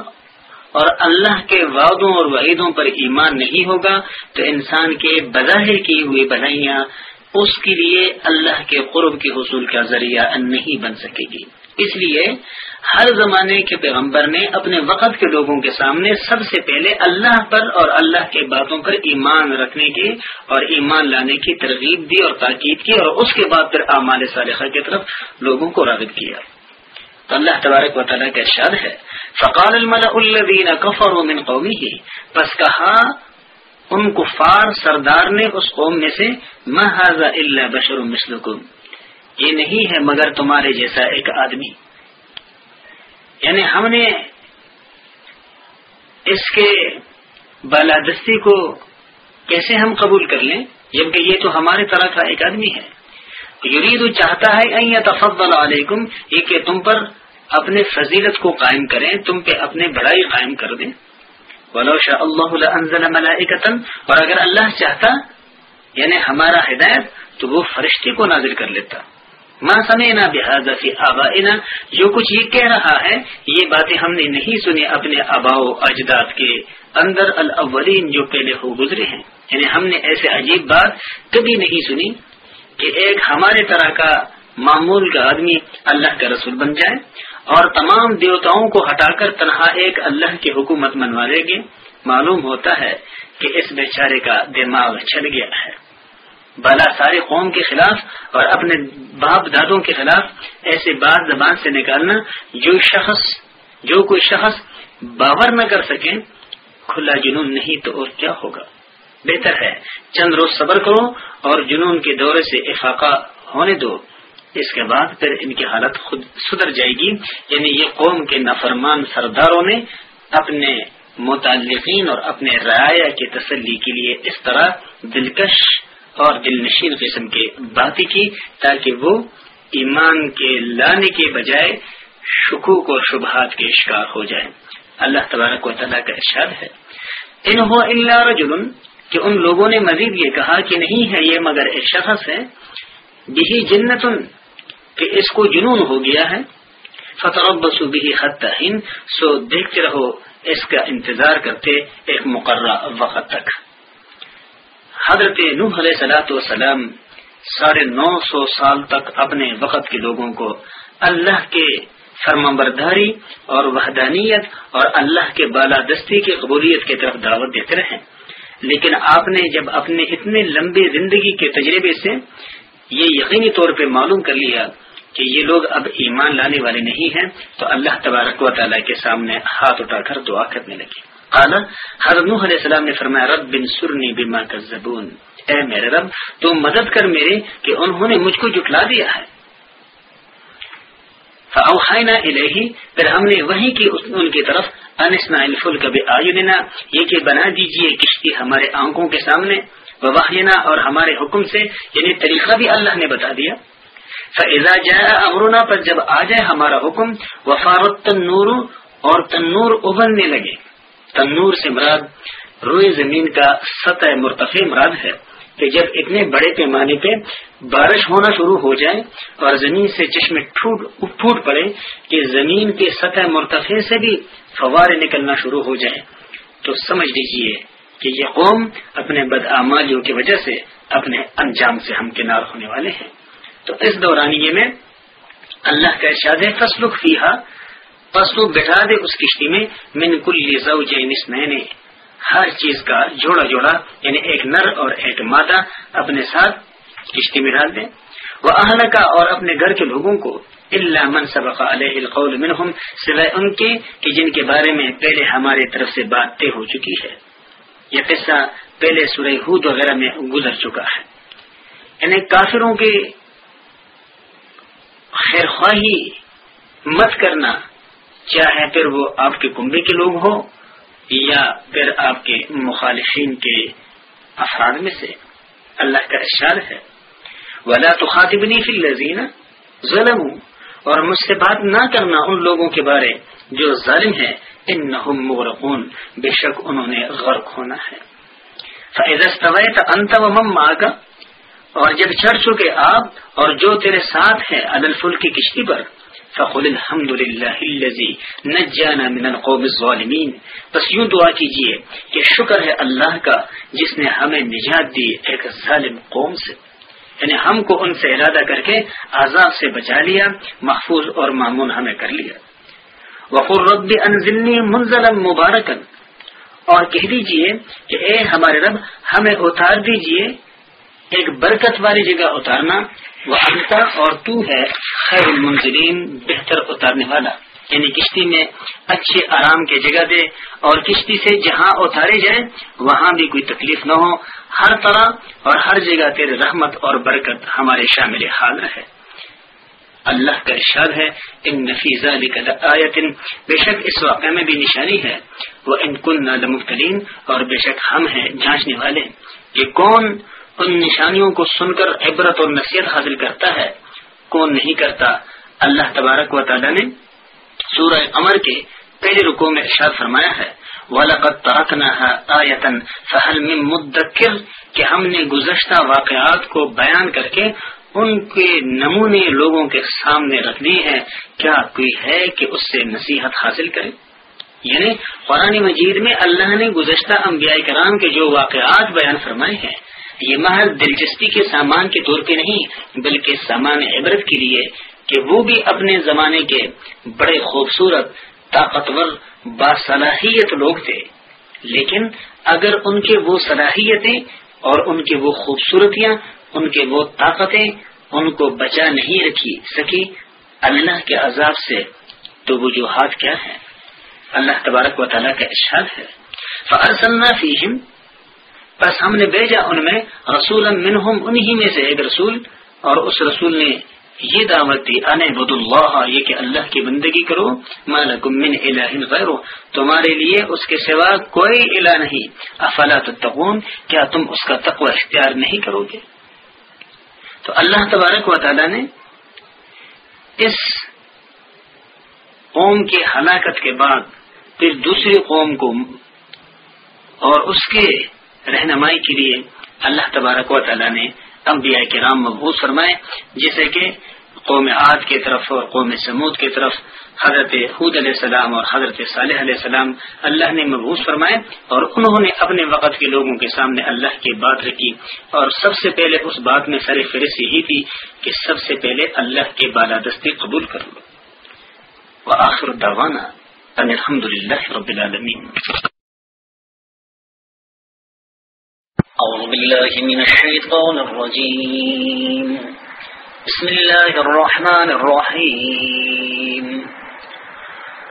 Speaker 2: اور اللہ کے وعدوں اور وعیدوں پر ایمان نہیں ہوگا تو انسان کے بظاہر کی ہوئی بنائیاں اس کے لیے اللہ کے قرب کے حصول کا ذریعہ نہیں بن سکے گی۔ اس لیے ہر زمانے کے پیغمبر نے اپنے وقت کے لوگوں کے سامنے سب سے پہلے اللہ پر اور اللہ کے باتوں پر ایمان رکھنے کی اور ایمان لانے کی ترغیب دی اور تاکید کی اور اس کے بعد پھر اعمال صالحہ کی طرف لوگوں کو راغب کیا۔ تو اللہ تبارک و تعالیٰ کا ارشاد ہے، فقال الدین کفر من قومی ہی بس کہا، ان کفار سردار نے اس قوم میں سے محاذ اللہ بشر مسلکم یہ نہیں ہے مگر تمہارے جیسا ایک آدمی۔ یعنی ہم نے اس کے بالادستی کو کیسے ہم قبول کر لیں؟ جبکہ یہ تو ہمارے طرح کا ایک آدمی ہے۔ یرید چاہتا ہے تفضل علیکم، یہ کہ تم پر اپنے فضیلت کو قائم کریں، تم پہ اپنے بڑائی قائم کر دیں۔ شاء اللہ اور اگر اللہ چاہتا یعنی ہمارا ہدایت، تو وہ فرشتے کو نازل کر لیتا۔ ماں سمے نہ بحاظ جو کچھ یہ کہہ رہا ہے، یہ باتیں ہم نے نہیں سنی اپنے آبا و اجداد کے اندر الاولین جو پہلے ہو گزرے ہیں۔ یعنی ہم نے ایسے عجیب بات کبھی نہیں سنی کہ ایک ہمارے طرح کا معمول کا آدمی اللہ کا رسول بن جائے اور تمام دیوتاؤں کو ہٹا کر تنہا ایک اللہ کی حکومت منوا لے گے۔ معلوم ہوتا ہے کہ اس بیچارے کا دماغ چل گیا ہے۔ بالا سارے قوم کے خلاف اور اپنے باپ دادوں کے خلاف ایسے بات زبان سے نکالنا جو شخص جو کوئی شخص باور نہ کر سکے، کھلا جنون نہیں تو اور کیا ہوگا؟ بہتر ہے، چند روز صبر کرو اور جنون کے دورے سے افاقہ ہونے دو۔ اس کے بعد پھر ان کی حالت خود سدھر جائے گی۔ یعنی یہ قوم کے نافرمان سرداروں نے اپنے متعلقین اور اپنے رعایا کی تسلی کے لیے اس طرح دلکش اور دل نشین قسم کے باتیں کی تاکہ وہ ایمان کے لانے کے بجائے شکوک اور شبہات کے شکار ہو جائیں۔ اللہ تبارک و تعالیٰ کا ارشاد ہے۔ اللہ رجل کہ ان لوگوں نے مزید یہ کہا کہ نہیں ہے یہ مگر ایک شخص ہے۔ بھی جنتن، کہ اس کو جنون ہو گیا ہے۔ فتح بسو بھی حد سو دیکھتے رہو، اس کا انتظار کرتے ایک مقررہ وقت تک۔ حضرت نوح علیہ سلاۃ وسلام ساڑھے نو سو سال تک اپنے وقت کے لوگوں کو اللہ کے فرما برداری اور وحدانیت اور اللہ کے بالادستی کی قبولیت کی طرف دعوت دیتے رہے۔ لیکن آپ نے جب اپنے اتنے لمبے زندگی کے تجربے سے یہ یقینی طور پہ معلوم کر لیا کہ یہ لوگ اب ایمان لانے والے نہیں ہیں، تو اللہ تبارک و تعالیٰ کے سامنے ہاتھ اٹھا کر دعا کرنے لگے۔ حضرت نوح علیہ السلام نے فرمایا، رب بن سرنی بما کذبون۔ اے میرے رب، تو مدد کر میرے کہ انہوں نے مجھ کو جٹلا دیا ہے۔ فاوحینا الیہ، پھر ہم نے وہی کی ان کی طرف انسنا الفل کبھی یہ کہ بنا دیجیے کشتی ہمارے آنکھوں کے سامنے وحینا اور ہمارے حکم سے یعنی طریقہ بھی اللہ نے بتا دیا۔ فضا جائے امرونا پر جب آ جائے ہمارا حکم، وفارت تنور، اور تنور ابلنے لگے۔ تنور سے مراد روئے زمین کا سطح مرتفع مراد ہے کہ جب اتنے بڑے پیمانے پہ بارش ہونا شروع ہو جائے اور زمین سے چشمے پھوٹ پڑے کہ زمین کے سطح مرتفع سے بھی فوارے نکلنا شروع ہو جائے، تو سمجھ لیجیے کہ یہ قوم اپنے بدعمالیوں کی وجہ سے اپنے انجام سے ہم کنار ہونے والے ہیں۔ تو اس دورانیے میں اللہ کا ارشاد ہے فصل فیحا فصل بٹھا دے اس کشتی میں، من کل نے ہر چیز کا جوڑا جوڑا یعنی ایک نر اور ایک مادہ اپنے ساتھ کشتی میں ڈال دیں۔ وہ اہل کا اور اپنے گھر کے لوگوں کو اللہ من سبق علیہ القول منہم سوائے ان کے، کہ جن کے بارے میں پہلے ہمارے طرف سے بات طے ہو چکی ہے۔ یہ قصہ پہلے سورہ ہود وغیرہ میں گزر چکا ہے۔ یعنی کافروں کے خیر خواہی مت کرنا چاہے پھر وہ آپ کے کنبے کے لوگ ہوں یا پھر آپ کے مخالفین کے افراد میں سے؟ اللہ کا اشار ہے۔ ولا تو خاطبنی فی الزین ظلم اور مجھ سے بات نہ کرنا ان لوگوں کے بارے جو ظالم ہے ان نہ بے شک انہوں نے غرق ہونا ہے۔ فیض انت و مم آگا اور جب چڑھ چکے آپ اور جو تیرے ساتھ ہے عدل فل کی کشتی پر فقل الحمد للہ نجانا من القوم الظالمین بس یوں دعا کیجیے کہ شکر ہے اللہ کا جس نے ہمیں نجات دی ایک ظالم قوم سے. یعنی ہم کو ان سے ارادہ کر کے عذاب سے بچا لیا، محفوظ اور معمون ہمیں کر لیا. وقر رب انزلنی منزلا مبارکن اور کہہ دیجیے کہ اے ہمارے رب، ہمیں اتار دیجیے ایک برکت والی جگہ اتارنا، وہ انتا اور تو ہے خیر المنظرین بہتر اتارنے والا۔ یعنی کشتی میں اچھے آرام کی جگہ دے اور کشتی سے جہاں اتارے جائیں، وہاں بھی کوئی تکلیف نہ ہو۔ ہر طرح اور ہر جگہ تیرے رحمت اور برکت ہمارے شامل حال ہے اللہ کا ارشاد ہے، ان نفیزہ آیتن بے شک اس واقعے میں بھی نشانی ہے۔ وہ ان کن نالمختلین اور بے شک ہم ہیں جانچنے والے۔ کہ کون ان نشانیوں کو سن کر عبرت اور نصیحت حاصل کرتا ہے، کون نہیں کرتا؟ اللہ تبارک و تعالی نے سورہ امر کے پہلے رکو میں ارشاد فرمایا ہے فہل میں مدکر کہ ہم نے گزشتہ واقعات کو بیان کر کے ان کے نمونے لوگوں کے سامنے رکھ دیے ہیں۔ کیا کوئی ہے کہ اس سے نصیحت حاصل کرے؟ یعنی قرآن مجید میں اللہ نے گزشتہ انبیاء کرام کے جو واقعات بیان فرمائے ہیں یہ محض دلچسپی کے سامان کے طور پہ نہیں، بلکہ سامان عبرت کے لیے کہ وہ بھی اپنے زمانے کے بڑے خوبصورت، طاقتور، باصلاحیت لوگ تھے۔ لیکن اگر ان کے وہ صلاحیتیں اور ان کے وہ خوبصورتیاں، ان کے وہ طاقتیں ان کو بچا نہیں رکھی سکی، اللہ کے عذاب سے تو وہ جو ہاتھ کیا ہے اللہ تبارک و تعالیٰ کا اشار ہے۔ فرسلنا فیہم بس ہم نے بھیجا ان میں رسول منہم، انہی میں سے ایک رسول، اور اس رسول نے یہ دعوت دی ان بد اللہ یہ کہ اللہ کی بندگی کرو مالکم من الہ غیرو تمہارے لیے اس کے سوا کوئی الہ نہیں۔ افلا تتقون، کیا تم اس کا تقوی اختیار نہیں کرو گے؟ تو اللہ تبارک و تعالی نے اس قوم کی ہلاکت کے بعد پھر دوسری قوم کو اور اس کے رہنمائی کے لیے اللہ تبارک و تعالیٰ نے انبیاء کے رام فرمائے، جیسے کہ قوم عاد کی طرف اور قوم سمود کی طرف، حضرت حود علیہ السلام اور حضرت صالح علیہ السلام اللہ نے مبوس فرمائے اور انہوں نے اپنے وقت کے لوگوں کے سامنے اللہ کی بات رکھی۔ اور سب سے پہلے اس بات میں سر فہرست یہی تھی کہ سب سے پہلے اللہ کے بالادستی قبول کر لو وآخر دعوانا ان الحمد للہ رب العالمین۔
Speaker 1: أعوذ بالله من الشيطان الرجيم. بسم الله الرحمن الرحيم.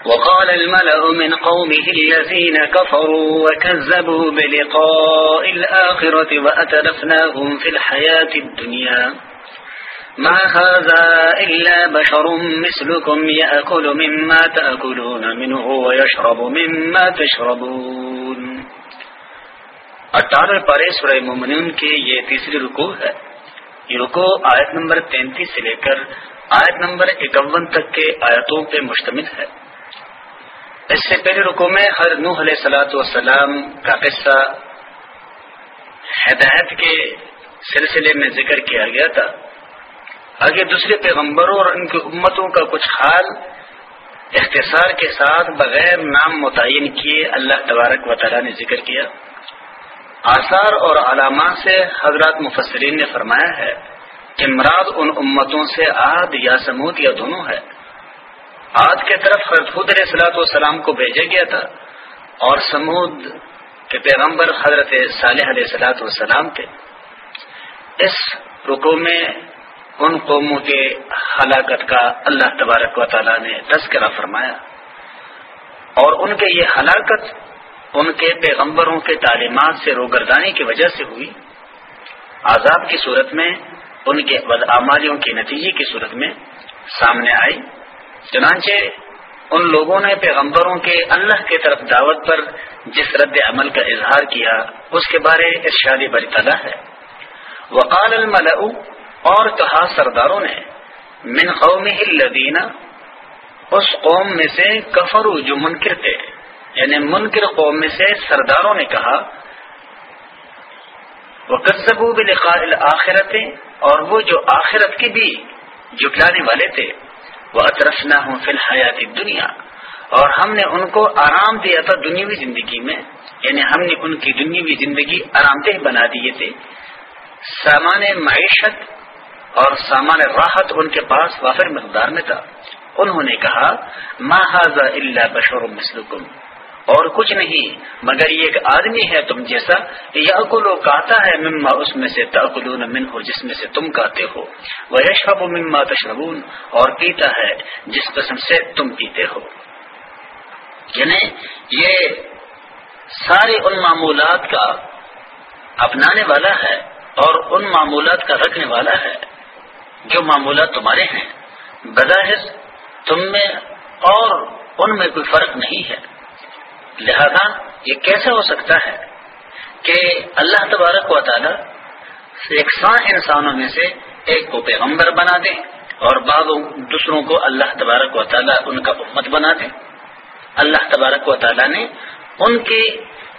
Speaker 1: وقال الملأ من قومه الذين كفروا وكذبوا بلقاء الآخرة وأتلفناهم في الحياة الدنيا. ما هذا إلا بشر مثلكم يأكل مما تأكلون منه ويشرب مما تشربون. اٹھارہ پارے سورہ مومنون کے یہ تیسری رکو ہے۔ یہ رکو آیت نمبر تینتیس سے لے کر آیت نمبر اکون تک کے آیتوں پہ مشتمل ہے۔ اس سے پہلے رکو میں ہر نوح علیہ سلاۃ والسلام کا قصہ ہدایت کے سلسلے میں ذکر کیا گیا تھا۔ آگے دوسرے پیغمبروں اور ان کی امتوں کا کچھ حال اختصار کے ساتھ بغیر نام متعین کیے اللہ تبارک و تعالیٰ نے ذکر کیا۔ آثار اور علامات سے حضرات مفسرین نے فرمایا ہے کہ مراد ان امتوں سے آد یا سمود یا دونوں ہے۔ آد کے طرف حضرت خود علیہ سلاۃ والسلام کو بھیجا گیا تھا اور سمود کے پیغمبر حضرت صالح علیہ سلاۃ والسلام تھے۔ اس رکو میں ان قوموں کے ہلاکت کا اللہ تبارک و تعالیٰ نے تذکرہ فرمایا اور ان کے یہ ہلاکت ان کے پیغمبروں کے تعلیمات سے روگردانی کی وجہ سے ہوئی۔ عذاب کی صورت میں، ان کے بدعمالیوں کے نتیجے کی صورت میں سامنے آئی۔ چنانچہ، ان لوگوں نے پیغمبروں کے اللہ کی طرف دعوت پر جس رد عمل کا اظہار کیا، اس کے بارے ارشادی بری ہے۔ وقال الملع اور کہا سرداروں نے، من قوم الدینہ اس قوم میں سے کفرو جو منکر تھے۔ یعنی منکر قوم میں سے سرداروں نے کہا وہ کسبو آخرت اور وہ جو آخرت کی بھی جٹلانے والے تھے وہ اطرف نہ ہوں فی الحیات دنیا اور ہم نے ان کو آرام دیا تھا دنیاوی زندگی میں یعنی ہم نے ان کی دنیاوی زندگی آرام دہ بنا دیے تھے۔ سامان معیشت اور سامان راحت ان کے پاس وافر مقدار میں تھا۔ انہوں نے کہا ماہذا اللہ بشور مسلکم اور کچھ نہیں، مگر یہ ایک آدمی ہے تم جیسا یا اکلو کہتا ہے مما، اس میں سے تقلون من ہو جس میں سے تم کہتے ہو۔ وہ یشب مما تشربون، اور پیتا ہے جس قسم سے تم پیتے ہو۔ یعنی یہ سارے ان معمولات کا اپنانے والا ہے اور ان معمولات کا رکھنے والا ہے۔ جو معمولات تمہارے ہیں، بظاہر تم میں اور ان میں کوئی فرق نہیں ہے۔ لہذا یہ کیسے ہو سکتا ہے کہ اللہ تبارک و تعالی یکساں انسانوں میں سے ایک کو پیغمبر بنا دیں اور بعض دوسروں کو اللہ تبارک و تعالی ان کا امت بنا دیں؟ اللہ تبارک و تعالی نے ان کی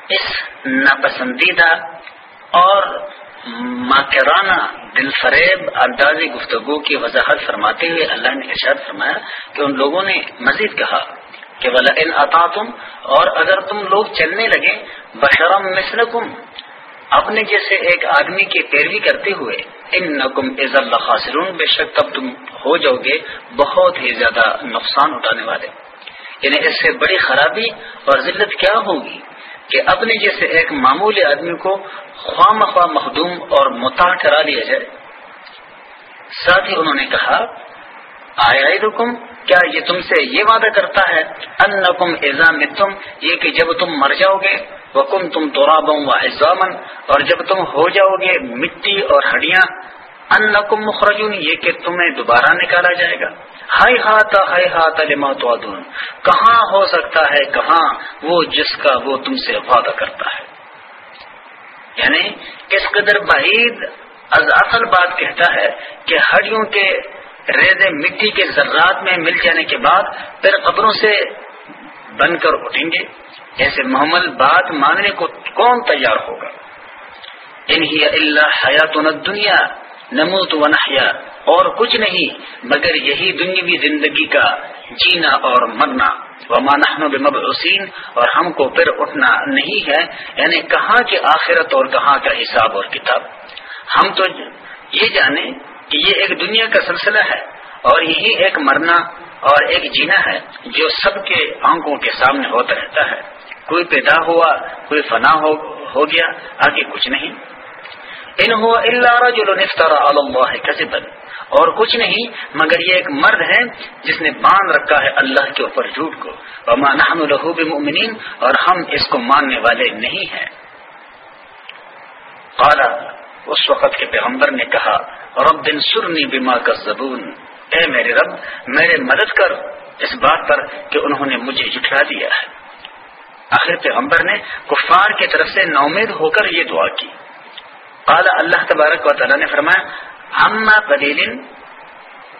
Speaker 1: اس ناپسندیدہ اور
Speaker 2: ماکرانہ دل فریب اندازی گفتگو کی وضاحت فرماتے ہوئے اللہ نے ارشاد فرمایا کہ ان لوگوں نے مزید کہا کہ ولا ان عطا تم اور اگر تم لوگ چلنے لگے بشرم مثلکم اپنے جیسے ایک آدمی کی پیروی کرتے ہوئے ان نقم عز اللہ خاصرون بے شک تب تم ہو جاؤ گے بہت ہی زیادہ نقصان اٹھانے والے۔ یعنی اس سے بڑی خرابی اور ذلت کیا ہوگی کہ اپنے جیسے ایک معمولی آدمی کو خواہ مخواہ مخدوم اور متا کرا لیا جائے؟ ساتھ ہی انہوں نے کہا آیا رکم کیا یہ تم سے یہ وعدہ کرتا ہے؟ ان نقم ایزام تم یہ کہ جب تم مر جاؤ گے وکم تم تو و ایزامن اور جب تم ہو جاؤ گے مٹی اور ہڈیاں ان نقم مخرجون، یہ کہ تمہیں دوبارہ نکالا جائے گا۔ ہائی ہاتھ ہائی ہاتھ علمات کہاں ہو سکتا ہے، کہاں وہ جس کا وہ تم سے وعدہ کرتا ہے؟ یعنی کس قدر بعید از اصل بات کہتا ہے کہ ہڈیوں کے ریزے مٹی کے ذرات میں مل جانے کے بعد پھر قبروں سے بن کر اٹھیں گے۔ ایسے محمد بات ماننے کو کون تیار ہوگا؟ انہی اللہ حیات دنیا نموت و نحیا۔ اور کچھ نہیں، مگر یہی دنیاوی زندگی کا جینا اور مرنا۔ و بمبعوثین، اور ہم کو پھر اٹھنا نہیں ہے۔ یعنی کہاں کی آخرت اور کہاں کا حساب اور کتاب۔ ہم تو یہ جانے کہ یہ ایک دنیا کا سلسلہ ہے اور یہی ایک مرنا اور ایک جینا ہے جو سب کے آنکھوں کے سامنے ہوتا رہتا ہے۔ کوئی پیدا ہوا، کوئی فنا ہو ہو گیا، آگے کچھ نہیں۔ ان ہوا اللہ کسبن اور کچھ نہیں، مگر یہ ایک مرد ہے جس نے باندھ رکھا ہے اللہ کے اوپر جھوٹ کو۔ وما نحن له بمؤمنین، اور ہم اس کو ماننے والے نہیں ہیں۔ قال اس وقت کے پیغمبر نے کہا رب بن سرنی بیما کا زبون اے میرے رب، میرے مدد کر۔ اس بات پر کہ انہوں نے مجھے جٹلا دیا ہے۔ آخر پیغمبر نے کفار کی طرف سے نومید ہو کر یہ دعا کی۔ قال اللہ تبارک و تعالیٰ نے فرمایا اما قلیل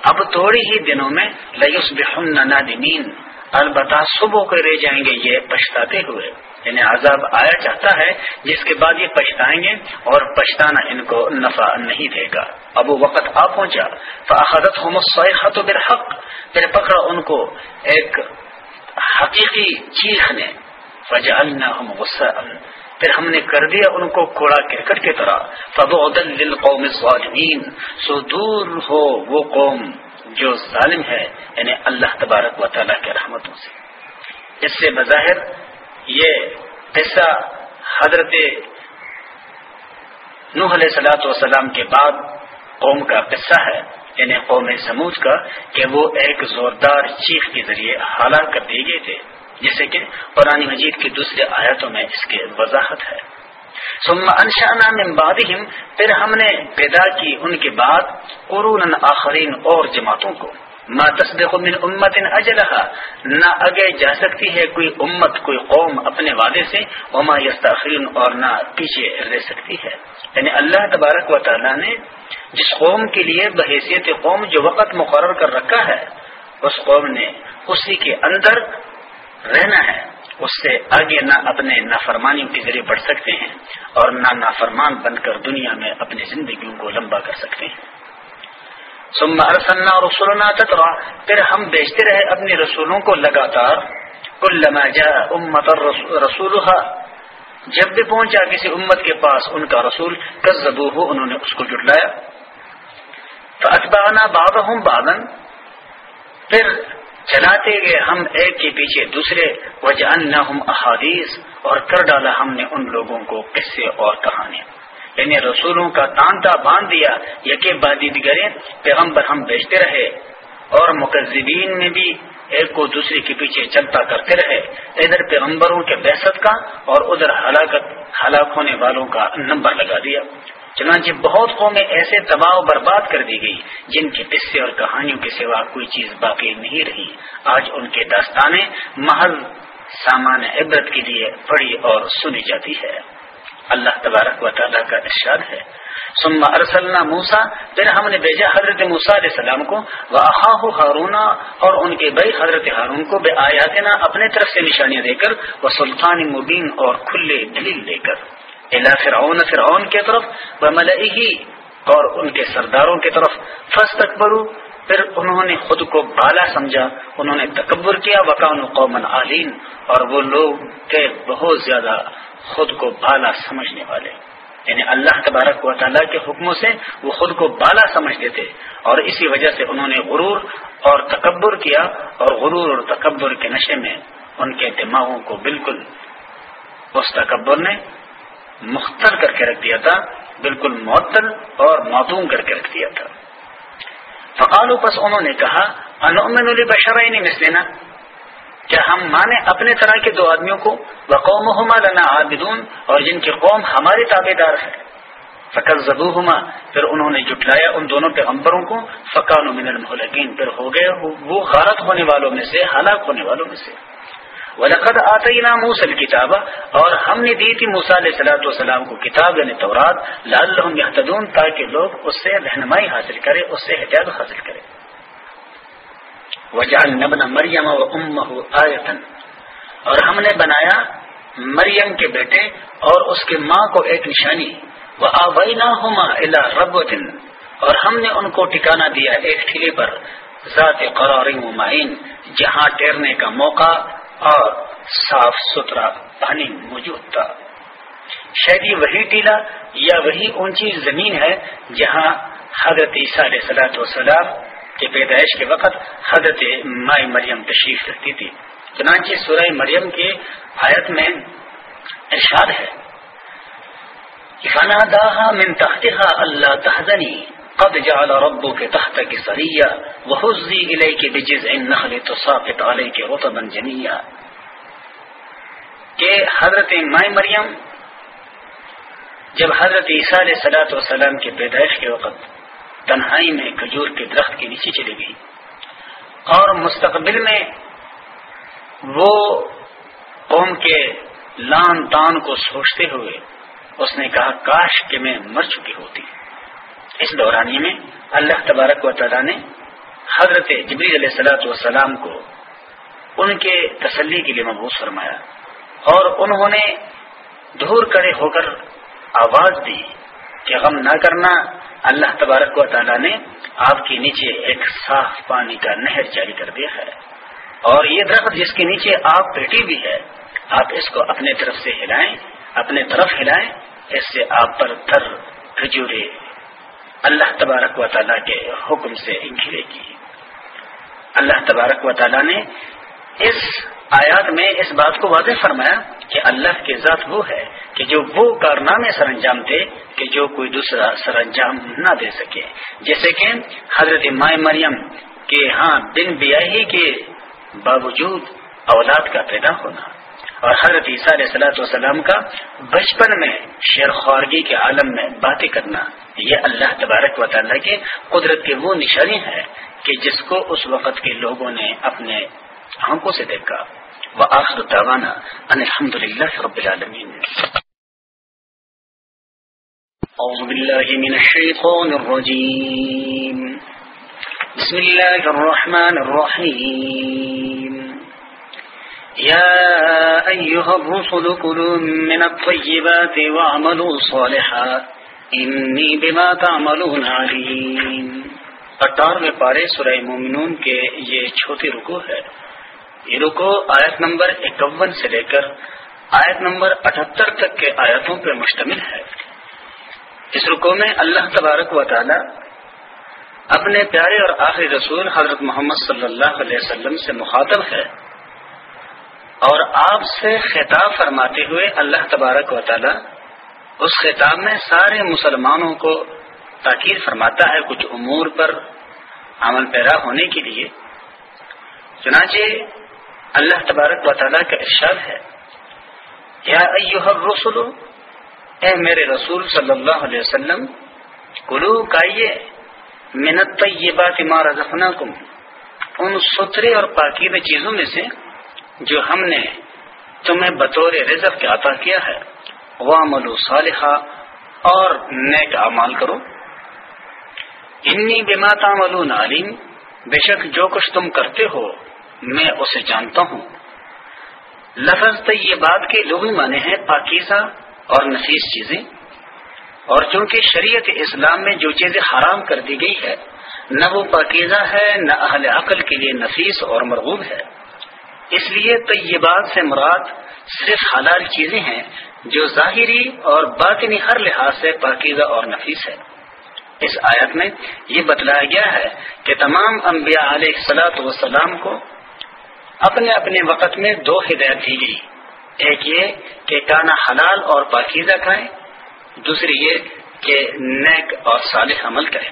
Speaker 2: اب تھوڑی ہی دنوں میں لئیس بحن نادمین۔ البتہ صبح کو رہ جائیں گے یہ پچھتاتے ہوئے۔ یعنی عذاب آیا چاہتا ہے، جس کے بعد یہ پچھتائیں گے اور پچھتانا ان کو نفع نہیں دے گا۔ اب وہ وقت آ پہنچا فاخذت ہو مسحت برحق پھر پکڑا ان کو ایک حقیقی چیخ نے۔ فجعلنا ہم غصہ پھر ہم نے کر دیا ان کو کوڑا کرکٹ کی طرح۔ فبعدا للقوم الظالمین سو دور ہو وہ قوم جو ظالم ہے یعنی اللہ تبارک و تعالیٰ کے رحمتوں سے۔ اس سے بظاہر یہ قصہ حضرت نوح علیہ سلاۃ وسلام کے بعد قوم کا قصہ ہے یعنی قوم سمود کا، کہ وہ ایک زوردار چیخ کے ذریعے ہلاک کر دیے گئے تھے، جیسے کہ قرآن مجید کی دوسرے آیتوں میں اس کی وضاحت ہے۔ ثم انشانا من بعدهم، پھر ہم نے پیدا کی ان کے بعد قرون آخرین اور جماعتوں کو۔ ما تصدق من امت اجلها نہ اگے جا سکتی ہے کوئی امت کوئی قوم اپنے وعدے سے، وما یستاخرین اور نہ پیچھے رہ سکتی ہے۔ یعنی اللہ تبارک و تعالی نے جس قوم کے لیے بحیثیت قوم جو وقت مقرر کر رکھا ہے، اس قوم نے اسی کے اندر رہنا ہے۔ اس سے آگے نہ اپنے نافرمانیوں کے ذریعے بڑھ سکتے ہیں اور نہ نافرمان بن کر دنیا میں اپنی زندگیوں کو لمبا کر سکتے ہیں۔ ثم ارسلنا رسولنا تترا پھر ہم بیچتے رہے اپنے رسولوں کو لگاتار. كلما جاء امت رسولها، جب بھی پہنچا کسی امت کے پاس، ان کا رسول كذبوه، انہوں نے اس کو جٹلایا فاتبعنا بعضهم بعضا. پھر چلاتے گئے ہم ایک کے پیچھے دوسرے. وجعلناهم احادیث اور کر ڈالا ہم نے ان لوگوں کو قصے اور کہانیاں. یعنی رسولوں کا تانتا باندھ دیا، یقین بادی دیگرے پیغمبر ہم بیچتے رہے۔ اور مقزبین میں بھی ایک کو دوسرے کے پیچھے چلتا کرتے رہے۔ ادھر پیغمبروں کے بحثت کا اور ادھر ہلاکت، ہلاک ہونے والوں کا نمبر لگا دیا۔ چنانچہ بہت قومیں ایسے تباہ و برباد کر دی گئی، جن کے قصے اور کہانیوں کے سوا کوئی چیز باقی نہیں رہی۔ آج ان کے داستانیں محض سامان عبرت کے لیے پڑی اور سنی جاتی ہے۔ اللہ تبارک و تعالیٰ کا ارشاد ہے۔ ثم ارسلنا موسا پھر ہم نے بھیجا حضرت موسا علیہ السلام کو۔ وہ ہارونا اور ان کے بھائی حضرت ہارون کو بے آیاتنا اپنے طرف سے نشانیاں دے کر وہ سلطان مبین، اور کھلے دلیل دے کر۔
Speaker 1: الا فرعون فرعون کی طرف و ملئی اور ان کے سرداروں کی طرف۔ فس تکبرو پھر انہوں نے خود کو بالا سمجھا۔ انہوں نے تکبر کیا وقان قومن عالین اور وہ لوگ تھے بہت زیادہ خود کو بالا سمجھنے والے۔ یعنی اللہ تبارک و تعالیٰ کے حکموں سے وہ خود کو بالا سمجھتے تھے اور اسی وجہ سے انہوں نے غرور اور تکبر کیا اور غرور اور تکبر کے نشے میں ان کے دماغوں کو بالکل اس تکبر نے مختر کر کے رکھ دیا تھا، بالکل معطل اور معدوم کر کے رکھ دیا تھا۔ فقالو پس انہوں نے کہا انومن بشرائنی مسلینا کیا ہم مانے اپنے طرح کے دو آدمیوں کو وہ قوم لنا عابدون اور جن کی قوم ہمارے تابے دار ہے فقط زبو پھر انہوں نے جٹلایا ان دونوں پیغمبروں کو۔ فقان من المحلقین پھر ہو گئے وہ غارت ہونے والوں میں سے، ہلاک ہونے والوں میں سے۔ ولقد آتینا موسل کتاب اور ہم نے دی تھی موسا علیہ صلاحت والسلام کو کتاب یعنی تورات۔ لال یحتدون تاکہ لوگ اس سے رہنمائی حاصل کرے اس سے حجاب حاصل کرے وجال نبن مریم و ام آیتن اور ہم نے بنایا مریم کے بیٹے اور اس کے ماں کو ایک نشانی۔ وہ آبینا ہوما الا رب اور ہم نے ان کو ٹھکانا دیا ایک ٹھیلے پر۔ ذات قرار معین، جہاں ٹیرنے کا موقع اور صاف ستھرا پانی موجود تھا۔ شاید یہ وہی ٹیلا یا وہی اونچی زمین ہے جہاں حضرت عیسیٰ علیہ سلاۃ وسلام کے پیدائش کے وقت حضرت مائی مریم تشریف رکھتی تھی۔ چنانچہ سورہ مریم کے آیت میں ارشاد ہے من تحتها اللہ تحزنی قد جعل ربك تحتك سريا وهزي اليك بجزع النخل تساقط عليك رطبا جنيا۔ کہ حضرت مائی مریم، جب حضرت عیسیٰ علیہ سلاۃ والسلام کے پیدائش کے وقت تنہائی میں کھجور کے درخت کے نیچے چلی گئی اور مستقبل میں وہ قوم کے لان تان کو سوچتے ہوئے اس نے کہا، کاش کہ میں مر چکی ہوتی۔ اس دورانی میں اللہ تبارک و تعالیٰ نے حضرت جبری علیہ سلاۃ والسلام کو ان کے تسلی کے لیے محبوس فرمایا اور انہوں نے دور کڑے ہو کر آواز دی۔ کہ غم نہ کرنا اللہ تبارک و تعالیٰ نے آپ کے نیچے ایک صاف پانی کا نہر جاری کر دیا ہے۔ اور یہ درخت جس کے نیچے آپ بیٹھی بھی ہے، آپ اس کو اپنے طرف سے ہلائیں، اپنے طرف ہلائیں، اس سے آپ پر تر کھجورے اللہ تبارک و تعالیٰ کے حکم سے گرے گی۔ اللہ تبارک و تعالیٰ نے اس آیات میں اس بات کو واضح فرمایا کہ اللہ کے ذات وہ ہے کہ جو وہ کارنامے سر انجام دے کہ جو کوئی دوسرا سر انجام نہ دے سکے۔ جیسے کہ حضرت مائ مریم کے ہاں بن بیاہی کے باوجود اولاد کا پیدا ہونا اور حضرت عیسیٰ علیہ صلاحت وسلام کا بچپن میں شیر خوارگی کے عالم میں باتیں کرنا، یہ اللہ تبارک و تعالیٰ کے قدرت کی وہ نشانی ہے کہ جس کو اس وقت کے لوگوں نے اپنے آنکھوں سے دیکھا۔ وہ آخر توانا الحمد للہ رب العالمین۔ أعوذ بالله من الشيطان الرجيم بسم الله الرحمن الرحيم يا أيها الرسل كلوا من الطيبات واعملوا صالحا۔ إني بما تعملون عليم اٹھارہویں پارے سورہ مومنون کے یہ چھوٹی رکو ہے۔ یہ رکو، آیت نمبر اکون سے لے کر آیت نمبر اٹھہتر تک کے آیتوں پر مشتمل ہے۔ اس رکو میں اللہ تبارک و تعالی اپنے پیارے اور آخری رسول حضرت محمد صلی اللہ علیہ وسلم سے مخاطب ہے اور آپ سے خطاب فرماتے ہوئے اللہ تبارک و تعالی اس خطاب میں سارے مسلمانوں کو تاکید فرماتا ہے کچھ امور پر عمل پیرا ہونے کے لیے۔ چنانچہ اللہ تبارک و تعالیٰ کا ارشاد ہے، یا الرسل، اے میرے رسول صلی اللہ علیہ وسلم کلو کائیے منت یہ بات رزقناکم، ان سترے اور پاکیب چیزوں میں سے جو ہم نے تمہیں بطور رزق کے عطا کیا ہے وہ صالحہ اور نیک اعمال کرو۔ انی بما تعملون علیم، بے شک جو کچھ تم کرتے ہو میں اسے جانتا ہوں۔ لفظ تو یہ بات کے لوگ مانے ہیں پاکیزہ اور نفیس چیزیں۔ اور چونکہ شریعت اسلام میں جو چیزیں حرام کر دی گئی ہے، نہ وہ پاکیزہ ہے، نہ اہل عقل کے لیے نفیس اور مرغوب ہے۔ اس لیے طیبات سے مراد صرف حلال چیزیں ہیں، جو ظاہری اور باطنی ہر لحاظ سے پاکیزہ اور نفیس ہے۔ اس آیت میں یہ بتلایا گیا ہے کہ تمام انبیاء علیہ سلاۃ وسلام کو اپنے اپنے وقت میں دو ہدایت دی گئی۔ ایک یہ کہ کانا حلال اور پاکیزہ کھائیں، دوسری یہ کہ نیک اور صالح عمل کریں۔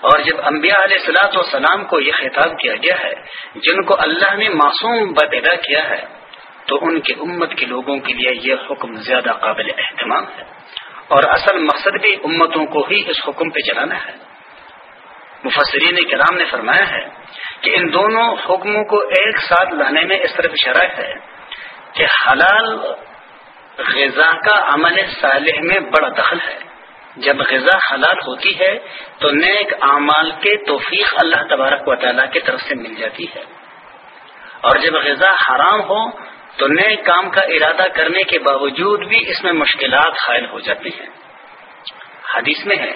Speaker 1: اور جب انبیاء علیہ السلاۃ والسلام کو یہ خطاب کیا گیا ہے، جن کو اللہ نے معصوم پیدا کیا ہے، تو ان کی امت کے لوگوں کے لیے یہ حکم زیادہ قابل اہتمام ہے۔ اور اصل مقصد بھی امتوں کو ہی اس حکم پہ چلانا ہے۔ مفسرین کرام نے فرمایا ہے کہ ان دونوں حکموں کو ایک ساتھ لانے میں اس طرف اشارہ ہے کہ حلال غذا کا عمل صالح میں بڑا دخل ہے۔ جب غذا حلال ہوتی ہے، تو نیک اعمال کے توفیق اللہ تبارک و تعالیٰ کی طرف سے مل جاتی ہے۔ اور جب غذا حرام ہو، تو نئے کام کا ارادہ کرنے کے باوجود بھی اس میں مشکلات حائل ہو جاتی ہیں۔ حدیث میں ہے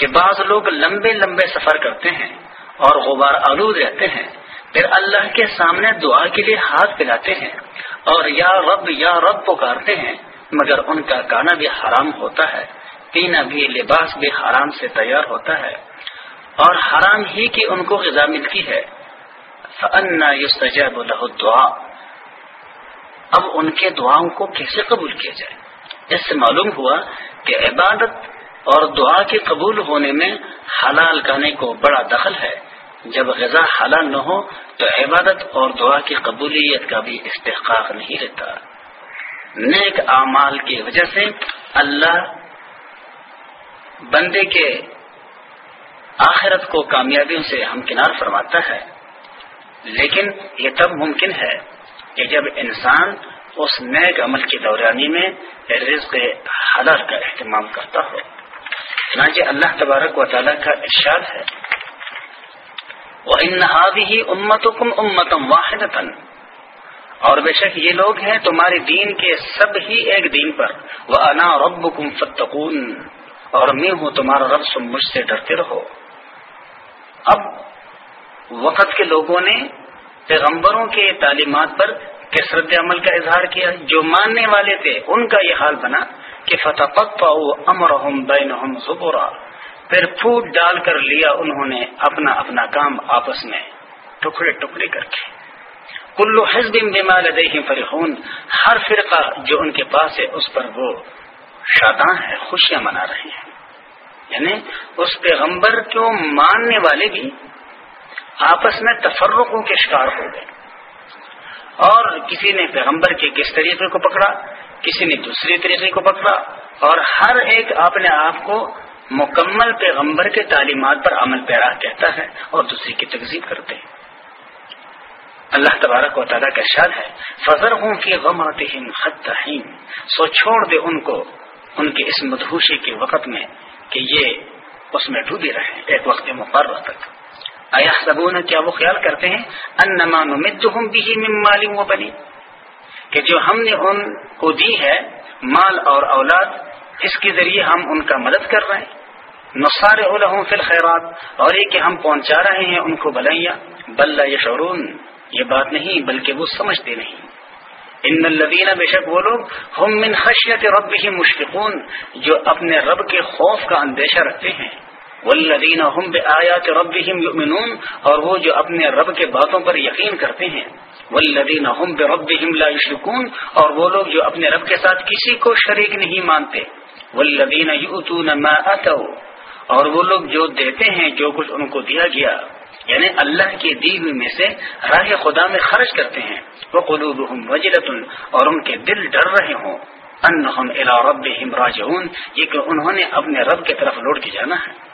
Speaker 1: کہ بعض لوگ لمبے لمبے سفر کرتے ہیں اور غبار آلود رہتے ہیں، پھر اللہ کے سامنے دعا کے لیے ہاتھ پلاتے ہیں اور یا رب یا رب پکارتے ہیں، مگر ان کا گانا بھی حرام ہوتا ہے، پینا بھی، لباس بھی حرام سے تیار ہوتا ہے۔ اور حرام ہی کی ان کو غذا ملتی ہے۔ دعا اب ان کے دعاؤں کو کیسے قبول کیا جائے؟ اس سے معلوم ہوا کہ عبادت اور دعا کے قبول ہونے میں حلال گانے کو بڑا دخل ہے۔ جب غذا حلال نہ ہو تو عبادت اور دعا کی قبولیت کا بھی استحقاق نہیں رہتا۔ نیک اعمال کی وجہ سے اللہ بندے کے آخرت کو کامیابیوں سے ہمکنار فرماتا ہے۔ لیکن یہ تب ممکن ہے کہ جب انسان اس نیک عمل کی دورانی میں رزق حلال کا اہتمام کرتا ہو۔ چنانچہ اللہ تبارک و تعالیٰ کا ارشاد ہے۔ وہ انہی امت کم امتم واحد اور بے شک یہ لوگ ہیں تمہارے دین کے سب ہی ایک دین پر۔ وہ انا رب کم فتقون اور میں ہوں تمہارا رب سم مجھ سے ڈرتے رہو۔ اب وقت کے لوگوں نے پیغمبروں کے تعلیمات پر کثرت عمل کا اظہار کیا۔ جو ماننے والے تھے، ان کا یہ حال بنا۔ کہ فتح پک امر بین زبورا پھر پھوٹ ڈال کر لیا انہوں نے اپنا اپنا کام آپس میں، ٹکڑے ٹکڑے کر کے۔ کلو حزب لدیہم فرحون، ہر فرقہ جو ان کے پاس ہے، اس پر وہ شاداں ہے خوشیاں منا رہے ہیں۔ یعنی اس پیغمبر کو ماننے والے بھی آپس میں تفرقوں کے شکار ہو گئے۔ اور کسی نے پیغمبر کے کس طریقے کو پکڑا؟ کسی نے دوسرے طریقے کو پکڑا اور ہر ایک اپنے آپ کو مکمل پیغمبر کے تعلیمات پر عمل پیرا کہتا ہے اور دوسری کی تقزیب کرتے ہیں۔ اللہ تبارک و تعالیٰ کا شاد ہے فضر ہوں کہ غم سو چھوڑ دے ان کو، ان کے اس مدہوشی کے وقت میں کہ یہ اس میں ڈوبے رہے، ایک وقت مقرر تک۔ آیا سبون کیا وہ خیال کرتے ہیں؟ ان بھی مالم و بنی کہ جو ہم نے ان کو دی ہے، مال اور اولاد، اس کے ذریعے ہم ان کا مدد کر رہے ہیں۔ نسار الحم فی الخیرات، اور یہ کہ ہم پہنچا رہے ہیں ان کو بلیا بل یشعرون، یہ بات نہیں، بلکہ وہ سمجھتے نہیں۔ ان الدین بے شک وہ لوگ ہم من خشیت رب ہی مشفقون، جو اپنے رب کے خوف کا اندیشہ رکھتے ہیں۔ والذین ہم بے آیات رب یؤمنون، اور وہ جو اپنے رب کے باتوں پر یقین کرتے ہیں۔ والذین ہم بے رب لا یشرکون، اور وہ لوگ جو اپنے رب کے ساتھ کسی کو شریک نہیں مانتے۔ والذین یؤتون ما اتوا، اور وہ لوگ جو دیتے ہیں جو کچھ ان کو دیا گیا۔ یعنی اللہ کے دی ہوئی میں سے راہ خدا میں خرچ کرتے ہیں۔ وہ قلوب وجرت اور ان کے دل ڈر رہے ہوں۔ ان رب راجعون، یہ کہ انہوں نے اپنے رب کی طرف لوٹ کے جانا ہے۔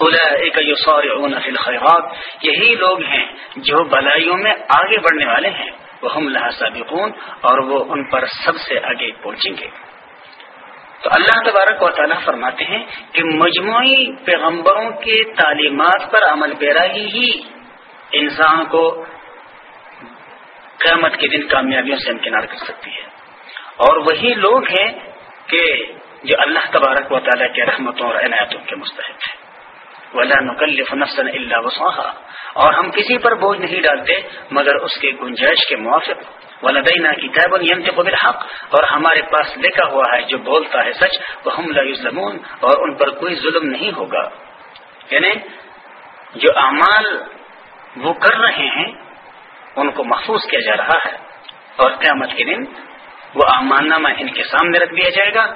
Speaker 1: الخیرات، یہی لوگ ہیں جو بلائیوں میں آگے بڑھنے والے ہیں۔ وہ ہم سابقون، اور وہ ان پر سب سے آگے پہنچیں گے۔ تو اللہ تبارک و تعالیٰ فرماتے ہیں کہ مجموعی پیغمبروں کے تعلیمات پر عمل پیرائی ہی انسان کو قیامت کے دن کامیابیوں سے امکنار کر سکتی ہے۔ اور وہی لوگ ہیں کہ جو اللہ تبارک و تعالیٰ کے رحمتوں اور عنایتوں کے مستحق ہے ولا نکلف نفسا الا وسعها۔ اور ہم کسی پر بوجھ نہیں ڈالتے، مگر اس کے گنجائش کے موافق۔ ولدینا کتاب ينطق بالحق۔ اور ہمارے پاس لکھا ہوا ہے، جو بولتا ہے سچ وہ ہم لا یظلمون اور ان پر کوئی ظلم نہیں ہوگا۔ یعنی جو اعمال وہ کر رہے ہیں، ان کو محفوظ کیا جا رہا ہے۔ اور قیامت کے دن وہ امان نامہ ان کے سامنے رکھ دیا جائے گا۔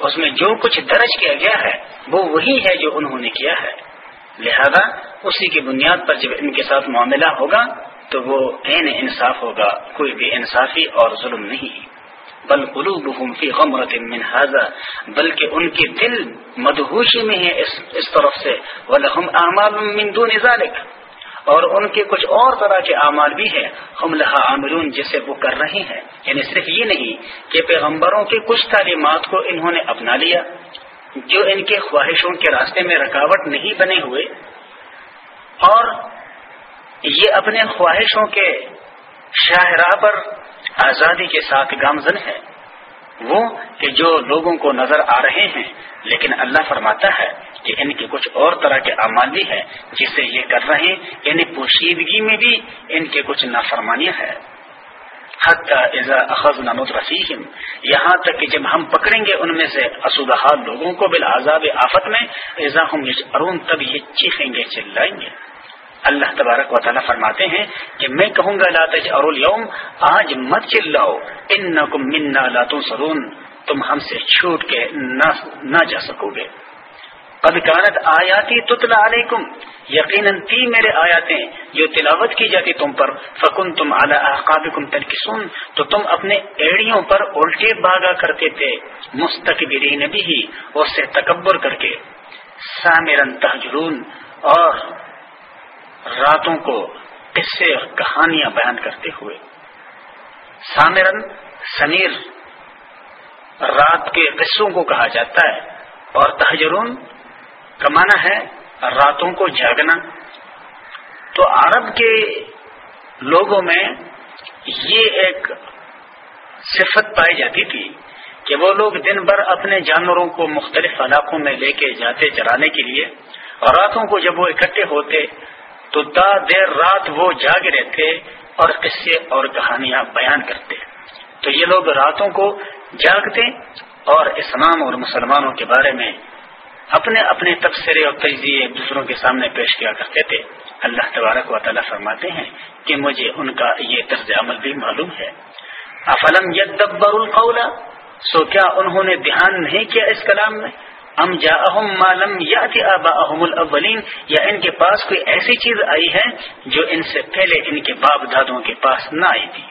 Speaker 1: اس میں جو کچھ درج کیا گیا ہے، وہ وہی ہے جو انہوں نے کیا ہے۔ لہذا اسی کی بنیاد پر جب ان کے ساتھ معاملہ ہوگا تو وہ عین انصاف ہوگا کوئی بھی انصافی اور ظلم نہیں۔ بل قلوبهم فی غمرت من هذا بلکہ ان کے دل مدہوشی میں ہیں اس, اس طرف سے۔ ولہم اعمال من دون ذلك۔ اور ان کے کچھ اور طرح کے اعمال بھی ہیں۔ ہم لہا عاملون جسے وہ کر رہے ہیں۔ یعنی صرف یہ نہیں کہ پیغمبروں کی کچھ تعلیمات کو انہوں نے اپنا لیا۔ جو ان کے خواہشوں کے راستے میں رکاوٹ نہیں بنے ہوئے، اور یہ اپنے خواہشوں کے شاہراہ پر آزادی کے ساتھ گامزن ہے۔ وہ کہ جو لوگوں کو نظر آ رہے ہیں، لیکن اللہ فرماتا ہے کہ ان کے کچھ اور طرح کے اعمال بھی ہے جسے یہ کر رہے ہیں یعنی پوشیدگی میں بھی ان کے کچھ نافرمانیاں ہیں۔ ہے رفیم یہاں تک کہ جب ہم پکڑیں گے ان میں سے اسودہ لوگوں کو بالعذاب آفت میں ایزا ہم ارون تب یہ چیخیں گے، چلائیں گے۔ اللہ تبارک و تعالیٰ فرماتے ہیں کہ میں کہوں گا لاتج اور آج مت چلاؤ۔ ان منا لاتوں سرون تم ہم سے چھوٹ کے نہ جا سکو گے۔ قد کانت آیاتی تتلا علیکم یقیناً تی میرے آیاتیں جو تلاوت کی جاتی تم پر. فکن تم اعلی احقابکم تلکسون تو تم اپنے ایڑیوں پر الٹے بھاگا کرتے تھے. مستقبرین بھی اس سے تکبر کر کے. سامرن تحجرون اور راتوں کو قصے اور کہانیاں بیان کرتے ہوئے. سامرن سمیر. رات کے قصوں کو کہا جاتا ہے. اور تحجرون کمانا ہے راتوں کو جاگنا۔ تو عرب کے لوگوں میں یہ ایک صفت پائی جاتی تھی کہ وہ لوگ دن بھر اپنے جانوروں کو مختلف علاقوں میں لے کے جاتے چرانے کے لیے اور راتوں کو جب وہ اکٹھے ہوتے تو تا دیر رات وہ جاگ رہتے اور قصے اور کہانیاں بیان کرتے۔ تو یہ لوگ راتوں کو جاگتے اور اسلام اور مسلمانوں کے بارے میں اپنے اپنے تبصرے اور تجزیے دوسروں کے سامنے پیش کیا کرتے تھے۔ اللہ تبارک و تعالیٰ فرماتے ہیں کہ مجھے ان کا یہ طرز عمل بھی معلوم ہے۔ افلم یدبر القول؟ سو کیا انہوں نے دھیان نہیں کیا اس کلام میں؟ ام جا معلوم یا الاولین؟ یا ان کے پاس کوئی ایسی چیز آئی ہے جو ان سے پہلے ان کے باپ دادوں کے پاس نہ آئی تھی؟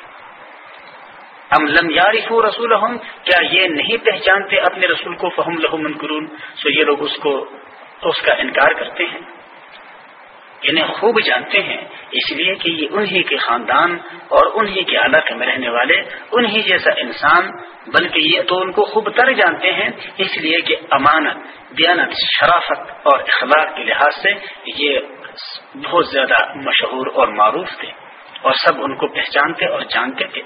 Speaker 1: ام لم یارف رسول کیا یہ نہیں پہچانتے اپنے رسول کو؟ فہم لہو منقرون سو یہ لوگ اس کو اس کا انکار کرتے ہیں۔ انہیں خوب جانتے ہیں۔ اس لیے کہ یہ انہی کے خاندان اور انہی کے علاقے میں رہنے والے، انہی جیسا انسان، بلکہ یہ تو ان کو خوب تر جانتے ہیں۔ اس لیے کہ امانت، دیانت، شرافت اور اخلاق کے لحاظ سے یہ بہت زیادہ مشہور اور معروف تھے۔ اور سب ان کو پہچانتے اور جانتے تھے۔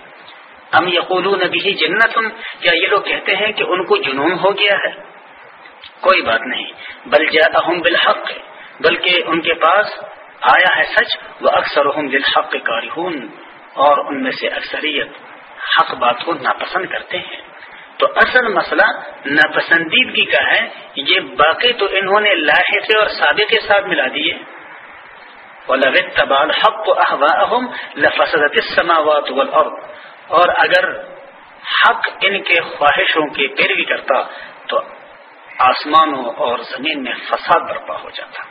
Speaker 1: ہم یقول نبی جنت کیا یہ لوگ کہتے ہیں کہ ان کو جنون ہو گیا ہے؟ کوئی بات نہیں، بل جا بالحق، بلکہ ان کے پاس آیا ہے سچ وہ اکثر بالحق کارہون، اور ان میں سے اکثریت حق بات کو ناپسند کرتے ہیں۔ تو اصل مسئلہ ناپسندیدگی کا ہے، یہ باقی تو انہوں نے لاحقے اور سابق کے ساتھ ملا دیے تبال حق احواہم لفسدت السماوات والارض اور اگر حق ان کے خواہشوں کی پیروی کرتا تو آسمانوں اور زمین میں فساد برپا ہو جاتا۔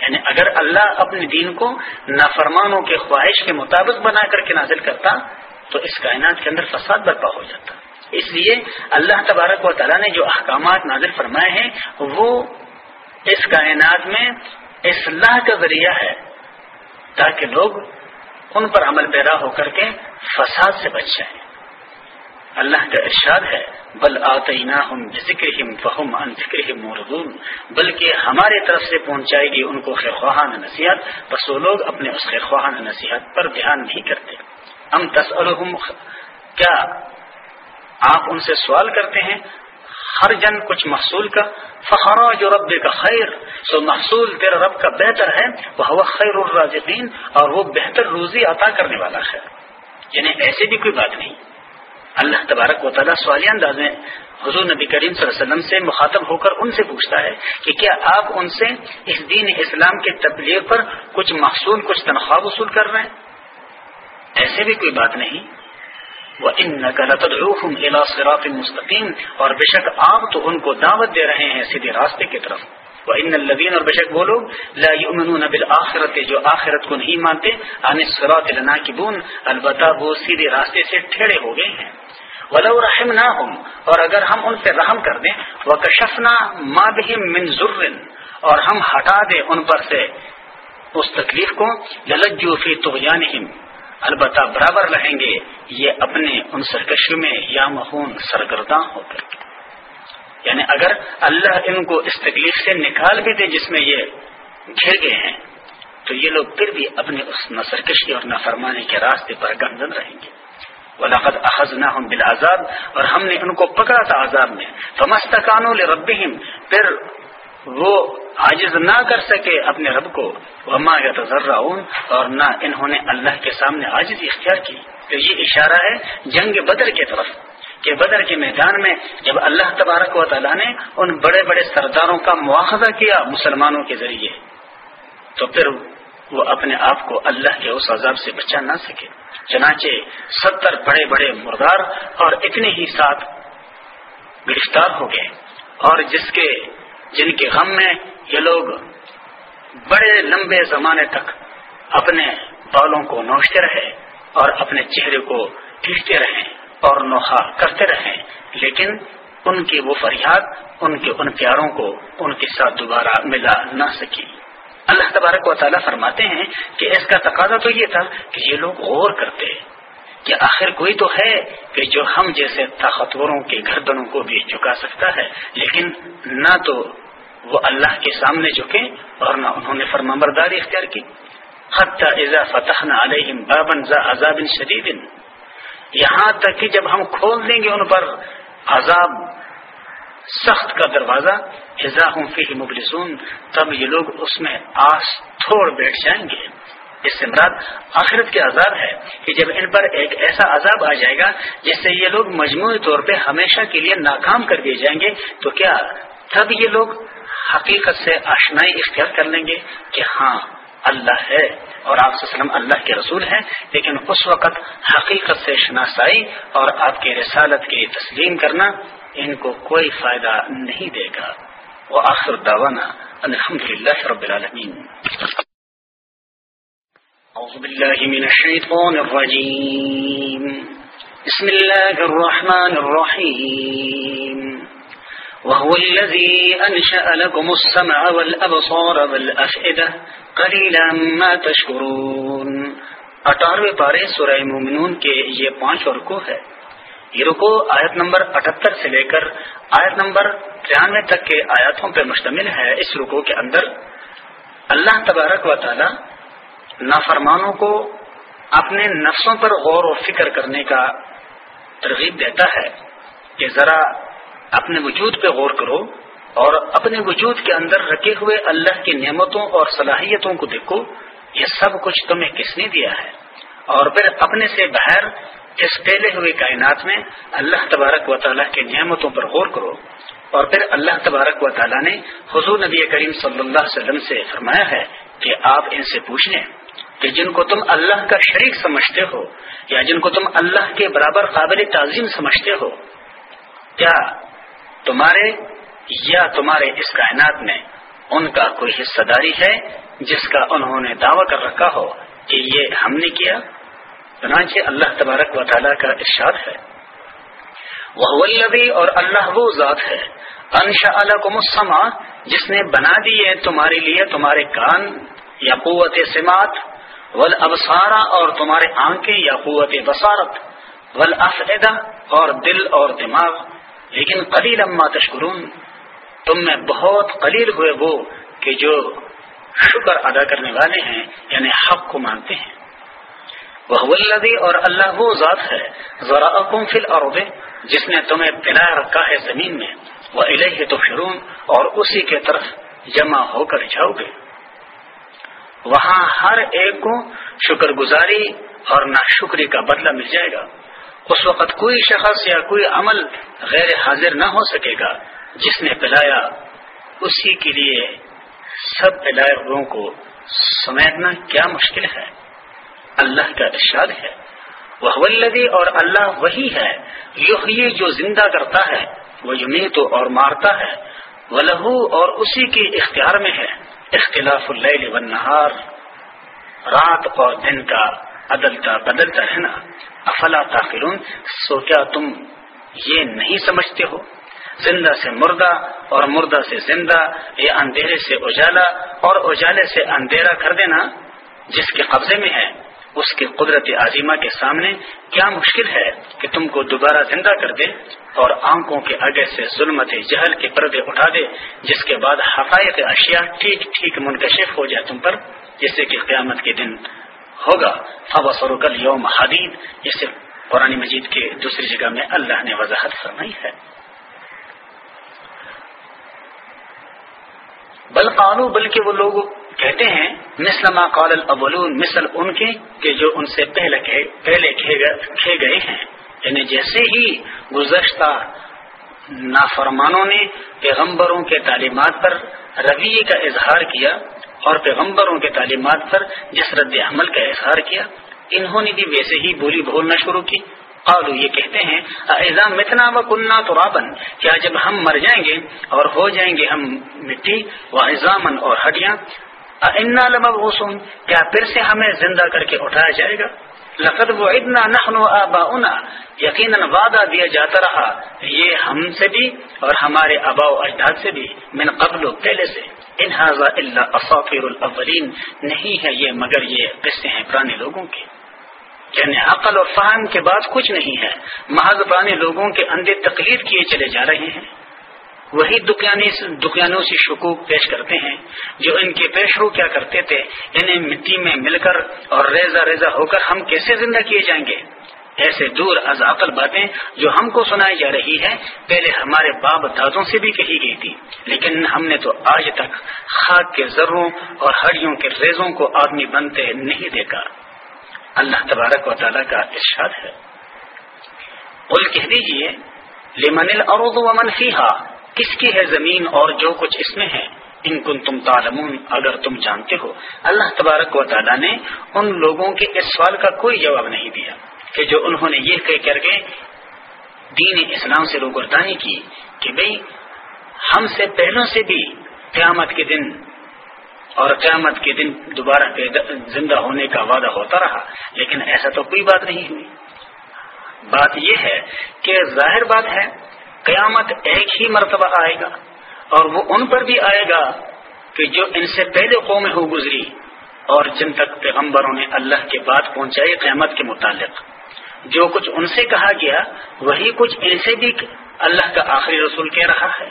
Speaker 1: یعنی اگر اللہ اپنے دین کو نافرمانوں کے خواہش کے مطابق بنا کر کے نازل کرتا تو اس کائنات کے اندر فساد برپا ہو جاتا۔ اس لیے اللہ تبارک و تعالیٰ نے جو احکامات نازل فرمائے ہیں، وہ اس کائنات میں اصلاح کا ذریعہ ہے تاکہ لوگ ان پر عمل پیدا ہو کر کے فساد سے بچ جائیں۔ اللہ کا ارشاد ہے، بل آتینا ہم ذکر فہم ان ذکر بلکہ ہمارے طرف سے پہنچائے گی ان کو خواہان نصیحت، بس وہ لوگ اپنے اس خواہان نصیحت پر دھیان نہیں کرتے۔ ام تسألهم کیا آپ ان سے سوال کرتے ہیں؟ ہر جن کچھ محصول کا فخرا جو رب کا خیر، سو محصول تیرا رب کا بہتر ہے وہ خیر الرازقین، اور وہ بہتر روزی عطا کرنے والا ہے یعنی ایسے بھی کوئی بات نہیں۔ اللہ تبارک و تعالیٰ سوالیہ انداز میں حضور نبی کریم صلی اللہ علیہ وسلم سے مخاطب ہو کر ان سے پوچھتا ہے کہ کیا آپ ان سے اس دین اسلام کے تبلیغ پر کچھ محصول، کچھ تنخواہ وصول کر رہے ہیں؟ ایسے بھی کوئی بات نہیں۔ وہ ان نقل صراط مستقیم اور بے شک آپ تو ان کو دعوت دے رہے ہیں سیدھے راستے کی طرف۔ وہ ان اور بے شک وہ لوگ بالآخرت جو آخرت کو نہیں مانتے ان سراط الناکبون البتہ وہ سیدھے راستے سے ٹھیڑے ہو گئے ہیں۔ ولو رحم نہ ہوں اور اگر ہم ان سے رحم کر دیں وہ کشفنا مادہم من ذر، اور ہم ہٹا دیں ان پر سے اس تکلیف کو للجو فی تغیانہم البتہ برابر رہیں گے، یہ اپنے ان سرکشی میں یا مہون سرگرداں ہو کر یعنی اگر اللہ ان کو اس تکلیف سے نکال بھی دے جس میں یہ گھر گئے ہیں، تو یہ لوگ پھر بھی اپنے اس نسرکشی اور نافرمانی کے راستے پر گمزن رہیں گے۔ ولاقت اخذ نہ ہم بالآزاد اور ہم نے ان کو پکڑا تھا آزاد میں۔ فمستکانو لربہم پھر وہ عاجز نہ کر سکے اپنے رب کو۔ وما یتذرعون اور نہ انہوں نے اللہ کے سامنے عاجزی اختیار کی۔ تو یہ اشارہ ہے جنگ بدر کی طرف، کہ بدر کے میدان میں جب اللہ تبارک و تعالیٰ نے ان بڑے بڑے سرداروں کا مواخذہ کیا مسلمانوں کے ذریعے، تو پھر وہ اپنے آپ کو اللہ کے اس عذاب سے بچا نہ سکے۔ چنانچہ ستر بڑے بڑے مردار اور اتنے ہی ساتھ گرفتار ہو گئے، اور جس کے جن کے غم میں یہ لوگ بڑے لمبے زمانے تک اپنے بالوں کو نوچتے رہے اور اپنے چہرے کو پیٹتے رہے اور نوحا کرتے رہے، لیکن ان کی وہ فریاد، ان کے ان پیاروں کو ان کے ساتھ دوبارہ ملا نہ سکی۔ اللہ تبارک و تعالیٰ فرماتے ہیں کہ اس کا تقاضا تو یہ تھا کہ یہ لوگ غور کرتے۔ کہ آخر کوئی تو ہے کہ جو ہم جیسے طاقتوروں کے گردنوں کو بھی چکا سکتا ہے، لیکن نہ تو وہ اللہ کے سامنے جھکے اور نہ انہوں نے فرما برداری اختیار کی۔ اذا فتحنا علیہم بابن عذاب شدید۔ یہاں تک کہ جب ہم کھول دیں گے ان پر عذاب، سخت کا دروازہ ہوں فی مبلسون، تب یہ لوگ اس میں آس تھوڑ بیٹھ جائیں گے۔ اس سے مراد آخرت کے عذاب ہے کہ جب ان پر ایک ایسا عذاب آ جائے گا جس سے یہ لوگ مجموعی طور پہ ہمیشہ کے لیے ناکام کر دیے جائیں گے، تو کیا تب یہ لوگ حقیقت سے آشنائی اختیار کر لیں گے کہ ہاں اللہ ہے اور آپ وسلم اللہ کے رسول ہیں، لیکن اس وقت حقیقت سے شناسائی اور آپ کی رسالت کی تسلیم کرنا ان کو کوئی فائدہ نہیں دے گا۔ وہ آخر داوانا الحمد للہ رب العالمین۔ أعوذ بالله من الشيطان الرجيم. بسم الله الرحمن الرحيم. وهو الذي أنشأ لكم السمع والأبصار والأفئدة قليلا ما تشكرون. اٹھارہویں پارے سورہ مومنون کے یہ پانچ رکو ہے. یہ رکو آیت نمبر اٹھتر سے لے کر آیت نمبر ترانوے تک کے آیاتوں پر مشتمل ہے اس رکو کے اندر. اللہ تبارک و تعالی نافرمانوں کو اپنے نفسوں پر غور و فکر کرنے کا ترغیب دیتا ہے کہ ذرا اپنے وجود پہ غور کرو اور اپنے وجود کے اندر رکھے ہوئے اللہ کی نعمتوں اور صلاحیتوں کو دیکھو، یہ سب کچھ تمہیں کس نے دیا ہے۔ اور پھر اپنے سے باہر اس پھیلے ہوئے کائنات میں اللہ تبارک و تعالیٰ کی نعمتوں پر غور کرو۔ اور پھر اللہ تبارک و تعالیٰ نے حضور نبی کریم صلی اللہ علیہ وسلم سے فرمایا ہے کہ آپ ان سے پوچھ لیں کہ جن کو تم اللہ کا شریک سمجھتے ہو یا جن کو تم اللہ کے برابر قابل تعظیم سمجھتے ہو، کیا تمہارے یا تمہارے اس کائنات میں ان کا کوئی حصہ داری ہے جس کا انہوں نے دعویٰ کر رکھا ہو کہ یہ ہم نے کیا؟ چنانچہ اللہ تبارک و تعالیٰ کا ارشاد ہے۔ وہ اور اللہ وہ ذات ہے۔ انشا السما جس نے بنا دیے تمہارے لیے تمہارے کان یا قوت سماعت۔ ول ابسارا اور تمہارے آنکھیں یا قوت بصارت ول اور دل اور دماغ، لیکن قلیل اما تشکرون، تم میں بہت قلیل ہوئے وہ کہ جو شکر ادا کرنے والے ہیں یعنی حق کو مانتے ہیں۔ وہ اور اللہ وہ ذات ہے ذرا فل اور جس نے تمہیں پلا رکھا ہے زمین میں وہ الہ تو اور اسی کے طرف جمع ہو کر جاؤ گے۔ وہاں ہر ایک کو شکر گزاری اور ناشکری کا بدلہ مل جائے گا۔ اس وقت کوئی شخص یا کوئی عمل غیر حاضر نہ ہو سکے گا۔ جس نے پلایا، اسی کے لیے سب پلائے ہوئے کو سمیٹنا کیا مشکل ہے؟ اللہ کا ارشاد ہے۔ وہ ولدی اور اللہ وہی ہے۔ یہ جو زندہ کرتا ہے، وہ یمیت اور مارتا ہے۔ وہ لہو اور اسی کے اختیار میں ہے۔ اختلاف اللیل والنہار رات اور دن کا عدلتا بدلتا رہنا، افلا تاخرون سو کیا تم یہ نہیں سمجھتے ہو؟ زندہ سے مردہ اور مردہ سے زندہ یہ اندھیرے سے اجالا اور اجالے سے اندھیرا کر دینا، جس کے قبضے میں ہے، اس کی قدرت عظیمہ کے سامنے کیا مشکل ہے کہ تم کو دوبارہ زندہ کر دے؟ اور آنکھوں کے اگے سے ظلمت جہل کے پردے اٹھا دے، جس کے بعد حقائق اشیاء ٹھیک ٹھیک منکشف ہو جائے تم پر جسے کہ قیامت کے دن ہوگا۔ اب یوم حدید جسے قرآن مجید کے دوسری جگہ میں اللہ نے وضاحت فرمائی ہے۔ بل قانو بلکہ وہ لوگ کہتے ہیں، مثل ما قال الاولون مثل ان کے، کہ جو ان سے پہلے پہلے کھے گئے ہیں۔ یعنی جیسے ہی گزشتہ نافرمانوں نے پیغمبروں کے تعلیمات پر رویے کا اظہار کیا اور پیغمبروں کے تعلیمات پر جس رد عمل کا اظہار کیا، انہوں نے بھی ویسے ہی بولی بولنا شروع کی۔ قالو یہ کہتے ہیں ایزام متنا و کننا تو کیا جب ہم مر جائیں گے اور ہو جائیں گے ہم مٹی و ایزامن اور ہڈیاں؟ انا لمبوسون کیا پھر سے ہمیں زندہ کر کے اٹھایا جائے گا؟ لقد وہ اتنا نخن و یقیناً وعدہ دیا جاتا رہا. یہ ہم سے بھی اور ہمارے ابا و اجداد سے بھی من قبل و پہلے سے. انحاظ اللہ افاقر الاولین. نہیں ہے یہ مگر یہ قصے ہیں پرانے لوگوں کے. یعنی عقل اور فہم کے بعد کچھ نہیں ہے. محض پرانے لوگوں کے اندر تقلید کیے چلے جا رہے ہیں. وہی دکانوں سے شکوک پیش کرتے ہیں جو ان کے پیش ہو کیا کرتے تھے، انہیں مٹی میں مل کر اور ریزا ریزا ہو کر ہم کیسے زندہ کیے جائیں گے؟ ایسے دور از عقل باتیں جو ہم کو سنائی جا رہی ہے پہلے ہمارے باپ دادوں سے بھی کہی گئی تھی۔ لیکن ہم نے تو آج تک خاک کے ذروں اور ہڑیوں کے ریزوں کو آدمی بنتے نہیں دیکھا۔ اللہ تبارک و تعالیٰ کا ارشاد ہے۔ کہہ دیجیے لمن الارض ومن فیہا۔ کس کی ہے زمین اور جو کچھ اس میں ہے؟ ان کن تم تعلمون، اگر تم جانتے ہو۔ اللہ تبارک و تعالیٰ نے ان لوگوں کے اس سوال کا کوئی جواب نہیں دیا کہ جو انہوں نے یہ کہہ کر کے دین اسلام سے روگردانی کی کہ بھئی ہم سے پہلوں سے بھی قیامت کے دن اور قیامت کے دن دوبارہ زندہ ہونے کا وعدہ ہوتا رہا، لیکن ایسا تو کوئی بات نہیں ہوئی۔ بات یہ ہے کہ ظاہر بات ہے قیامت ایک ہی مرتبہ آئے گا اور وہ ان پر بھی آئے گا کہ جو ان سے پہلے قوم ہو گزری اور جن تک پیغمبروں نے اللہ کے بات پہنچائی قیامت کے متعلق۔ جو کچھ ان سے کہا گیا، وہی کچھ ان سے بھی اللہ کا آخری رسول کہہ رہا ہے۔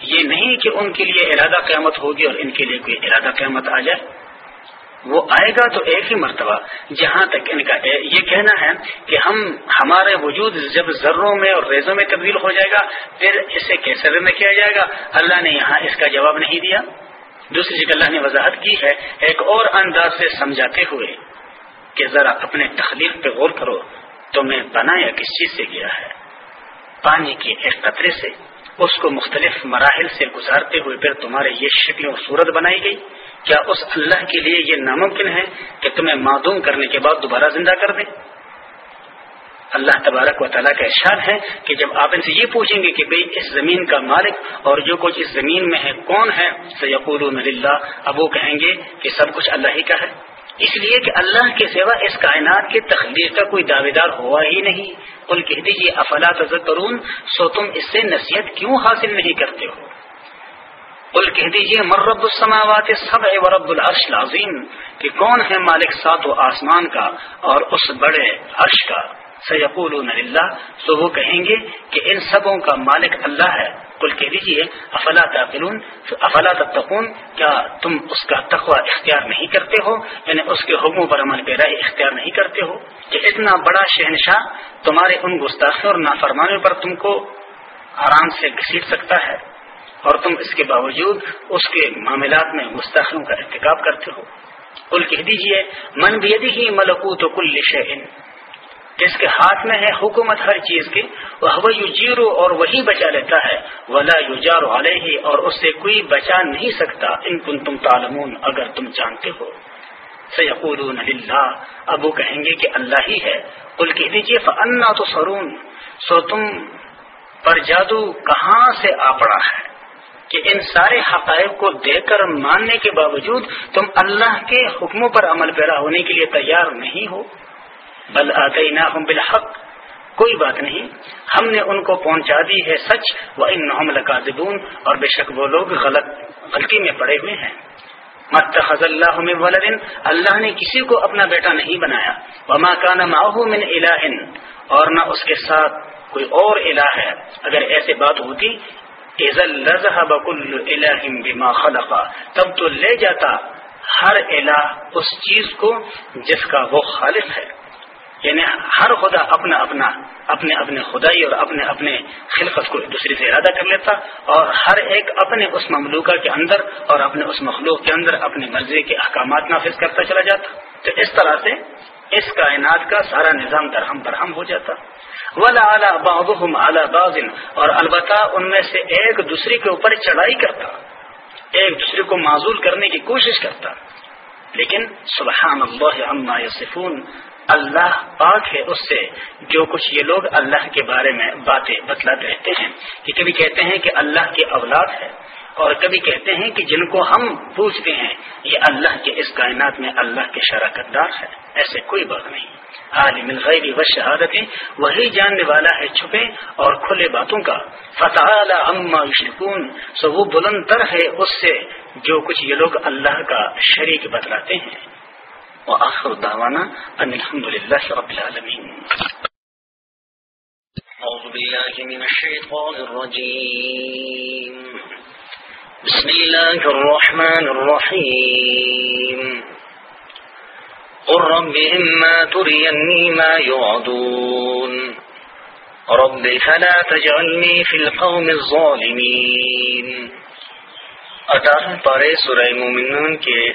Speaker 1: یہ نہیں کہ ان کے لیے ارادہ قیامت ہوگی اور ان کے لیے کوئی ارادہ قیامت آ جائے۔ وہ آئے گا تو ایک ہی مرتبہ۔ جہاں تک ان کا یہ کہنا ہے کہ ہم، ہمارے وجود جب ذروں میں اور ریزوں میں تبدیل ہو جائے گا، پھر اسے کیسے میں کیا جائے گا؟ اللہ نے یہاں اس کا جواب نہیں دیا۔ دوسری جگہ اللہ نے وضاحت کی ہے، ایک اور انداز سے سمجھاتے ہوئے کہ ذرا اپنے تخلیق پہ غور کرو، تو میں بنایا کس چیز سے گیا ہے؟ پانی کے ایک قطرے سے، اس کو مختلف مراحل سے گزارتے ہوئے پھر تمہارے یہ شکل و صورت بنائی گئی۔ کیا اس اللہ کے لیے یہ ناممکن ہے کہ تمہیں معدوم کرنے کے بعد دوبارہ زندہ کر دیں اللہ تبارک و تعالیٰ کا ارشاد ہے کہ جب آپ ان سے یہ پوچھیں گے کہ بھئی اس زمین کا مالک اور جو کچھ اس زمین میں ہے کون ہے سیقول اللہ اب وہ کہیں گے کہ سب کچھ اللہ ہی کا ہے۔ اس لیے کہ اللہ کے سوا اس کائنات کے تخلیق کا کوئی دعوے دار ہوا ہی نہیں۔ کل کہہ دیجیے افلا تذکرون؟ سو تم اس سے نصیحت کیوں حاصل نہیں کرتے ہو؟ کل کہہ دیجیے مرب السماوات سب ورب العرش لازیم کہ کون ہے مالک سات و آسمان کا اور اس بڑے عرش کا؟ سیقول اللہ تو وہ کہیں گے کہ ان سبوں کا مالک اللہ ہے۔ کل کہہ دیجیے افلا تعقلون؟ افلا تتقون؟ کیا تم اس کا تقوی اختیار نہیں کرتے ہو؟ یعنی اس کے حکموں پر عمل پیرائی اختیار نہیں کرتے ہو؟ کہ اتنا بڑا شہنشاہ تمہارے ان گستاخوں اور نافرمانوں پر تم کو آرام سے گھسیٹ سکتا ہے۔ اور تم اس کے باوجود اس کے معاملات میں مستحقوں کا ارتکاب کرتے ہو۔ کل کہہ دیجیے من بھی ہی ملکو تو کل شہن جس کے ہاتھ میں ہے حکومت ہر چیز کی وہ جیرو اور وہی بچا لیتا ہے۔ ولا یو جارو علیہ، اور اس سے کوئی بچا نہیں سکتا۔ ان کن تم تالمون اگر تم جانتے ہو۔ سیقولون اللہ اب وہ کہیں گے کہ اللہ ہی ہے۔ کل کہہ دیجیے فنا تو سرون سو تم پر جادو کہاں سے آ پڑا ہے؟ کہ ان سارے حقائق کو دیکھ کر ماننے کے باوجود تم اللہ کے حکموں پر عمل پیرا ہونے کے لیے تیار نہیں ہو۔ بل آتے نہ بالحق۔ کوئی بات نہیں، ہم نے ان کو پہنچا دی ہے سچ و ان نحم اور بے شک وہ لوگ غلط، غلطی میں پڑے ہوئے ہیں۔ متخذ اللہ ولدن اللہ نے کسی کو اپنا بیٹا نہیں بنایا۔ وما کان معه من الہ اور نہ اس کے ساتھ کوئی اور الہ ہے۔ اگر ایسے بات ہوتی بما خلقا تب تو لے جاتا ہر الہ اس چیز کو جس کا وہ خالق ہے. یعنی ہر خدا اپنا اپنا، اپنے اپنے خدائی اور اپنے اپنے خلقت کو دوسری سے ارادہ کر لیتا اور ہر ایک اپنے اس مملوکہ کے اندر اور اپنے اس مخلوق کے اندر اپنے مرضی کے احکامات نافذ کرتا چلا جاتا. تو اس طرح سے اس کائنات کا سارا نظام درہم برہم ہو جاتا. ولا اعلیٰ بابم بازن اور البتہ ان میں سے ایک دوسرے کے اوپر چڑھائی کرتا، ایک دوسرے کو معذول کرنے کی کوشش کرتا۔ لیکن سبحان اللہ عما یصفون، اللہ پاک ہے اس سے۔ جو کچھ یہ لوگ اللہ کے بارے میں باتیں بتلاتے رہتے ہیں، کہ کبھی کہتے ہیں کہ اللہ کی اولاد ہے۔ اور کبھی کہتے ہیں کہ جن کو ہم پوچھتے ہیں، یہ اللہ کے اس کائنات میں اللہ کے شراکت دار ہے ایسے کوئی بات نہیں۔ عالم الغیب و شہادتیں وہی جاننے والا ہے چھپے اور کھلے باتوں کا۔ فتح اما یشرکون، سو وہ بلند تر ہے اس سے جو کچھ یہ لوگ اللہ کا شریک بتلاتے ہیں۔ وآخر دعوانا أن الحمد لله رب العالمين
Speaker 2: أعوذ بالله من الشيطان الرجيم بسم الله الرحمن الرحيم. قل رب إما تريني ما يعدون رب فلا تجعلني في القوم الظالمين. اٹھارہ پارے سورہ مومنون کے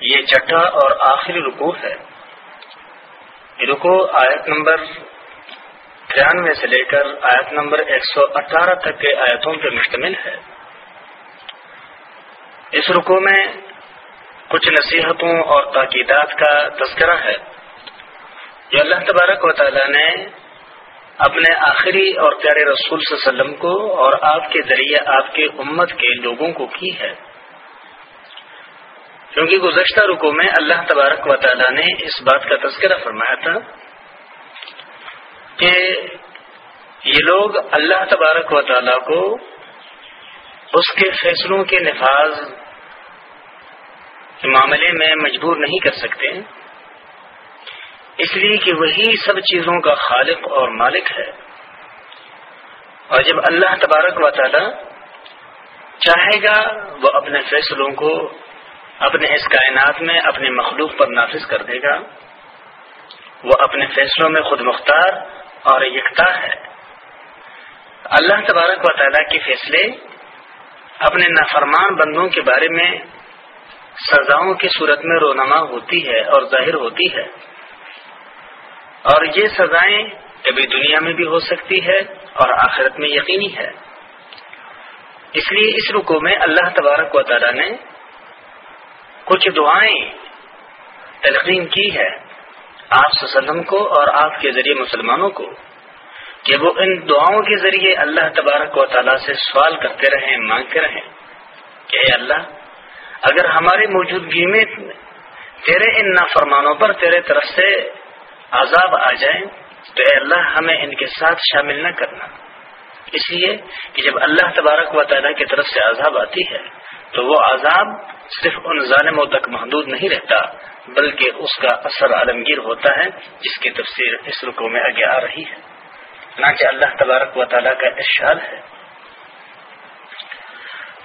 Speaker 2: یہ چھٹا اور آخری رکو ہے۔ رکو آیت نمبر ترانوے سے لے کر آیت نمبر ایک سو اٹھارہ تک کے آیتوں پر مشتمل ہے۔ اس رکو میں کچھ نصیحتوں اور تاکیدات کا تذکرہ ہے۔ جو اللہ تبارک و تعالی نے اپنے آخری اور پیارے رسول صلی اللہ علیہ وسلم کو اور آپ کے ذریعے آپ کے امت کے لوگوں کو کی ہے۔ کیونکہ گزشتہ رکو میں اللہ تبارک و تعالی نے اس بات کا تذکرہ فرمایا تھا کہ یہ لوگ اللہ تبارک و تعالی کو اس کے فیصلوں کے نفاذ معاملے میں مجبور نہیں کر سکتے۔ اس لیے کہ وہی سب چیزوں کا خالق اور مالک ہے۔ اور جب اللہ تبارک و تعالی چاہے گا، وہ اپنے فیصلوں کو اپنے اس کائنات میں اپنے مخلوق پر نافذ کر دے گا۔ وہ اپنے فیصلوں میں خود مختار اور یکتا ہے۔ اللہ تبارک و تعالیٰ کے فیصلے اپنے نافرمان بندوں کے بارے میں سزاؤں کی صورت میں رونما ہوتی ہے اور ظاہر ہوتی ہے۔ اور یہ سزائیں کبھی دنیا میں بھی ہو سکتی ہے اور آخرت میں یقینی ہے۔ اس لیے اس رکو میں اللہ تبارک و تعالیٰ نے کچھ دعائیں تلقین کی ہے آپ وسلم کو اور آپ کے ذریعے مسلمانوں کو کہ وہ ان دعاؤں کے ذریعے اللہ تبارک و تعالیٰ سے سوال کرتے رہیں، مانگتے رہیں کہ اے اللہ اگر ہماری موجودگی میں تیرے ان نافرمانوں پر تیرے طرف سے عذاب آ جائیں، تو اے اللہ ہمیں ان کے ساتھ شامل نہ کرنا۔ اس لیے کہ جب اللہ تبارک و تعالیٰ کی طرف سے عذاب آتی ہے، تو وہ عذاب صرف ان ظالموں تک محدود نہیں رہتا، بلکہ اس کا اثر عالمگیر ہوتا ہے، جس کی تفسیر اس رکو میں آگے آ رہی ہے۔ نہ کہ اللہ تبارک و تعالیٰ کا ارشاد ہے۔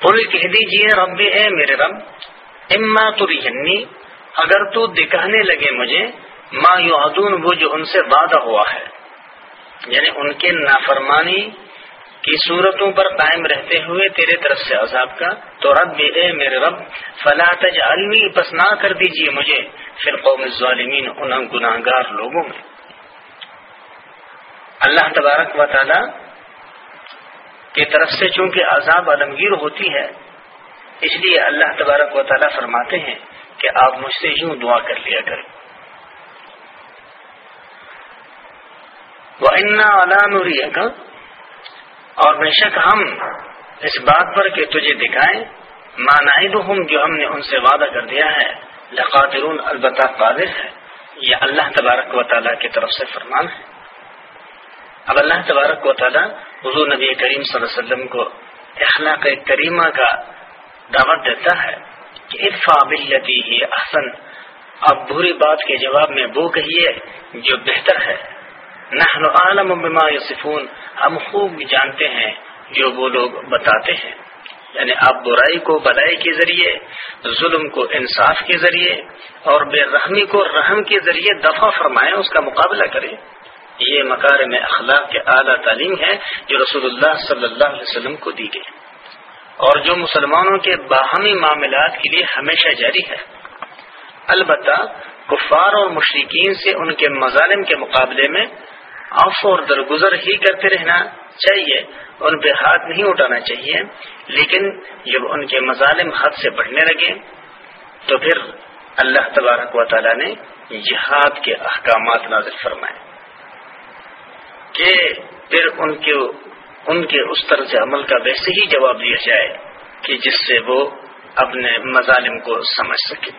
Speaker 2: پوری کہہ دیجیے رب اے میرے رب، اما تری اگر تو دکھانے لگے مجھے، ما یعدون، وہ جو ان سے وعدہ ہوا ہے۔ یعنی ان کے نافرمانی
Speaker 1: کی صورتوں پر قائم رہتے ہوئے تیرے طرف سے عذاب کا، تو رب اے میرے رب، فلا تجعلنی پس نہ کر دیجیے مجھے۔ پھر قوم الظالمین ان گناہ گار لوگوں میں۔ اللہ تبارک و تعالی کی طرف سے چونکہ عذاب عالمگیر ہوتی ہے، اس لیے اللہ تبارک و تعالیٰ فرماتے ہیں کہ آپ مجھ سے یوں دعا کر لیا کریں۔ وہ انا نوری کا اور بے شک ہم اس بات پر کہ تجھے دکھائیں مانائد جو ہم نے ان سے وعدہ کر دیا ہے لقاترون البتہ قادر ہے۔ یہ اللہ تبارک و تعالیٰ کی طرف سے فرمان ہے۔ اب اللہ تبارک و تعالیٰ حضور نبی کریم صلی اللہ علیہ وسلم کو اخلاق کریمہ کا دعوت دیتا ہے کہ ادفا بلتی ہی احسن۔ اب بری بات کے جواب میں وہ کہیے جو بہتر ہے۔ نحن عالم بما یصفون۔ ہم خوب جانتے ہیں جو وہ لوگ بتاتے ہیں۔ یعنی آپ برائی کو بلائی کے ذریعے، ظلم کو انصاف کے ذریعے اور بے رحمی کو رحم کے ذریعے دفع فرمائیں، اس کا مقابلہ کریں۔ یہ مکار میں اخلاق کے اعلیٰ تعلیم ہے جو رسول اللہ صلی اللہ علیہ وسلم کو دی گئی. اور جو مسلمانوں کے باہمی معاملات کے لیے ہمیشہ جاری ہے. البتہ کفار اور مشرقین سے ان کے مظالم کے مقابلے میں آف اور درگزر ہی کرتے رہنا چاہیے، ان پہ ہاتھ نہیں اٹھانا چاہیے، لیکن جب ان کے مظالم حد سے بڑھنے لگے، تو پھر اللہ تبارک و تعالی نے جہاد کے احکامات نازل فرمائے۔ کہ پھر ان کے ان کے اس طرز عمل کا ویسے ہی جواب دیا جائے کہ جس سے وہ اپنے مظالم کو سمجھ سکے۔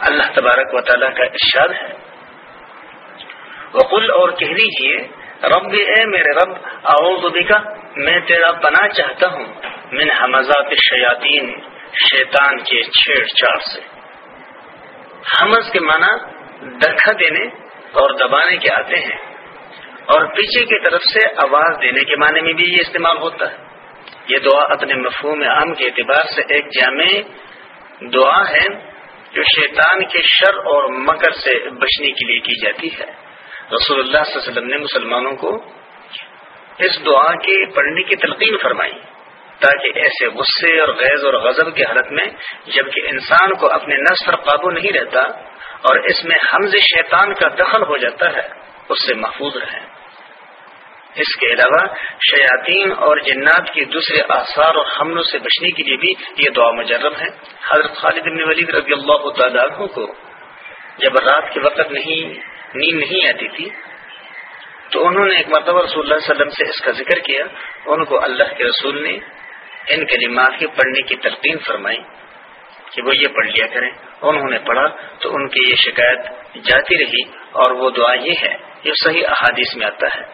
Speaker 1: اللہ تبارک و تعالیٰ کا ارشاد ہے۔ وقل اور کہہ دیجیے رب، اے میرے رب، اعوذ بکا میں تیرا پناہ چاہتا ہوں، من حمزات شیاطین شیطان کے چھیڑ چھاڑ سے۔ حمز کے معنی دکھا دینے اور دبانے کے آتے ہیں۔ اور پیچھے کی طرف سے آواز دینے کے معنی میں بھی یہ استعمال ہوتا ہے۔ یہ دعا اپنے مفہوم عام کے اعتبار سے ایک جامع دعا ہے جو شیطان کے شر اور مکر سے بچنے کے لیے کی جاتی ہے۔ رسول اللہ صلی اللہ علیہ وسلم نے مسلمانوں کو اس دعا کے پڑھنے کی تلقین فرمائی تاکہ ایسے غصے اور غیظ اور غضب کی حالت میں جبکہ انسان کو اپنے نفس پر قابو نہیں رہتا اور اس میں حمز شیطان کا دخل ہو جاتا ہے۔ اس سے محفوظ رہیں۔ اس کے علاوہ شیاطین اور جنات کی دوسرے آثار اور حملوں سے بچنے کے لیے بھی یہ دعا مجرب ہے۔ حضرت خالد بن ولید رضی اللہ تعالیٰ کو جب رات کے وقت نہیں، نیند نہیں آتی تھی، تو انہوں نے ایک مرتبہ رسول اللہ علیہ وسلم سے اس کا ذکر کیا۔ ان کو اللہ کے رسول نے ان کلمات کے پڑھنے کی تلقین فرمائی کہ وہ یہ پڑھ لیا کریں۔ انہوں نے پڑھا تو ان کی یہ شکایت جاتی رہی اور وہ دعا یہ ہے یہ صحیح احادیث میں آتا ہے۔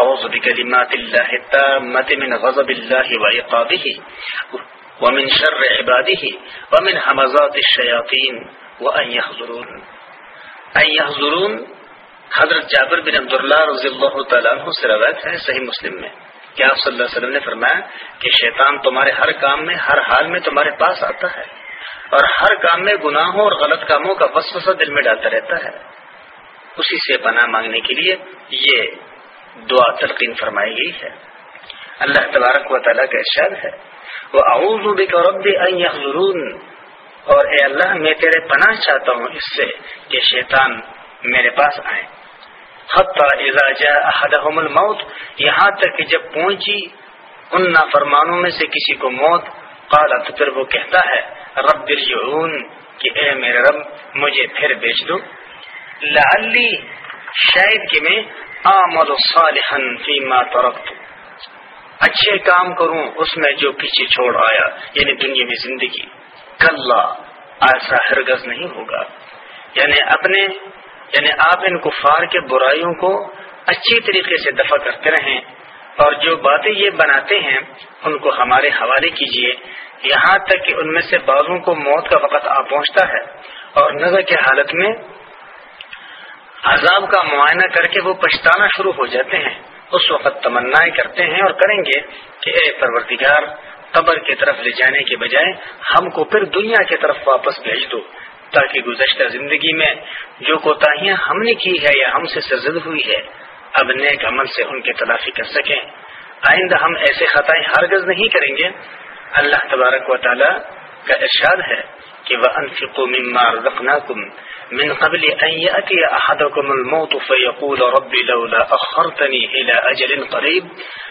Speaker 1: اعوذ بکلمات اللہ التامت من غضب اللہ وعقابه ومن شر عباده ومن حمزات الشیاطین وان يحضرون ان يحضرون حضرت جابر بن عبداللہ رضی اللہ تعالیٰ عنہ سے روایت ہے صحیح مسلم میں کہ آپ صلی اللہ علیہ وسلم نے فرمایا کہ شیطان تمہارے ہر کام میں، ہر حال میں تمہارے پاس آتا ہے اور ہر کام میں گناہوں اور غلط کاموں کا وسوسہ دل میں ڈالتا رہتا ہے۔ اسی سے پناہ مانگنے کے لیے یہ دعا تلقین فرمائی گئی ہے۔ اللہ تبارک و تعالیٰ کا ارشاد ہے۔ وہ اعوذ بک رب ان یحضرون اور اے اللہ، میں تیرے پناہ چاہتا ہوں اس سے کہ شیطان میرے پاس آئے۔ حتی اذا جاء احدهم الموت، یہاں تک کہ جب پہنچی ان نافرمانوں میں سے کسی کو موت، قال تو پھر وہ کہتا ہے، رب ارجعون کہ اے میرے رب، مجھے پھر بیچ دو۔ لعلی شاید کہ میں آمد صالحا فیما ترکت۔ اچھے کام کروں، اس میں جو پیچھے چھوڑ آیا یعنی دنیا میں زندگی۔ کل ایسا ہرگز نہیں ہوگا۔ یعنی اپنے یعنی آپ ان کفار کے برائیوں کو اچھی طریقے سے دفع کرتے رہیں اور جو باتیں یہ بناتے ہیں، ان کو ہمارے حوالے کیجیے یہاں تک کہ ان میں سے بعضوں کو موت کا وقت آ پہنچتا ہے اور نظر کی حالت میں عذاب کا معائنہ کر کے وہ پچھتانا شروع ہو جاتے ہیں۔ اس وقت تمنا کرتے ہیں اور کریں گے کہ اے پروردگار، قبر کی طرف لے جانے کے بجائے ہم کو پھر دنیا کی طرف واپس بھیج دو، تاکہ گزشتہ زندگی میں جو کوتاہیاں ہم نے کی ہے یا ہم سے سرزد ہوئی ہے اب نیک عمل سے ان کی تلافی کر سکیں۔ آئندہ ہم ایسے خطائیں ہرگز نہیں کریں گے۔ اللہ تبارک و تعالی کا ارشاد ہے۔ کہ وہ انفقو مما رزقناکم من قبل ان ياتي احدكم الموت فيقول ربي لولا اخرتني الى اجل قريب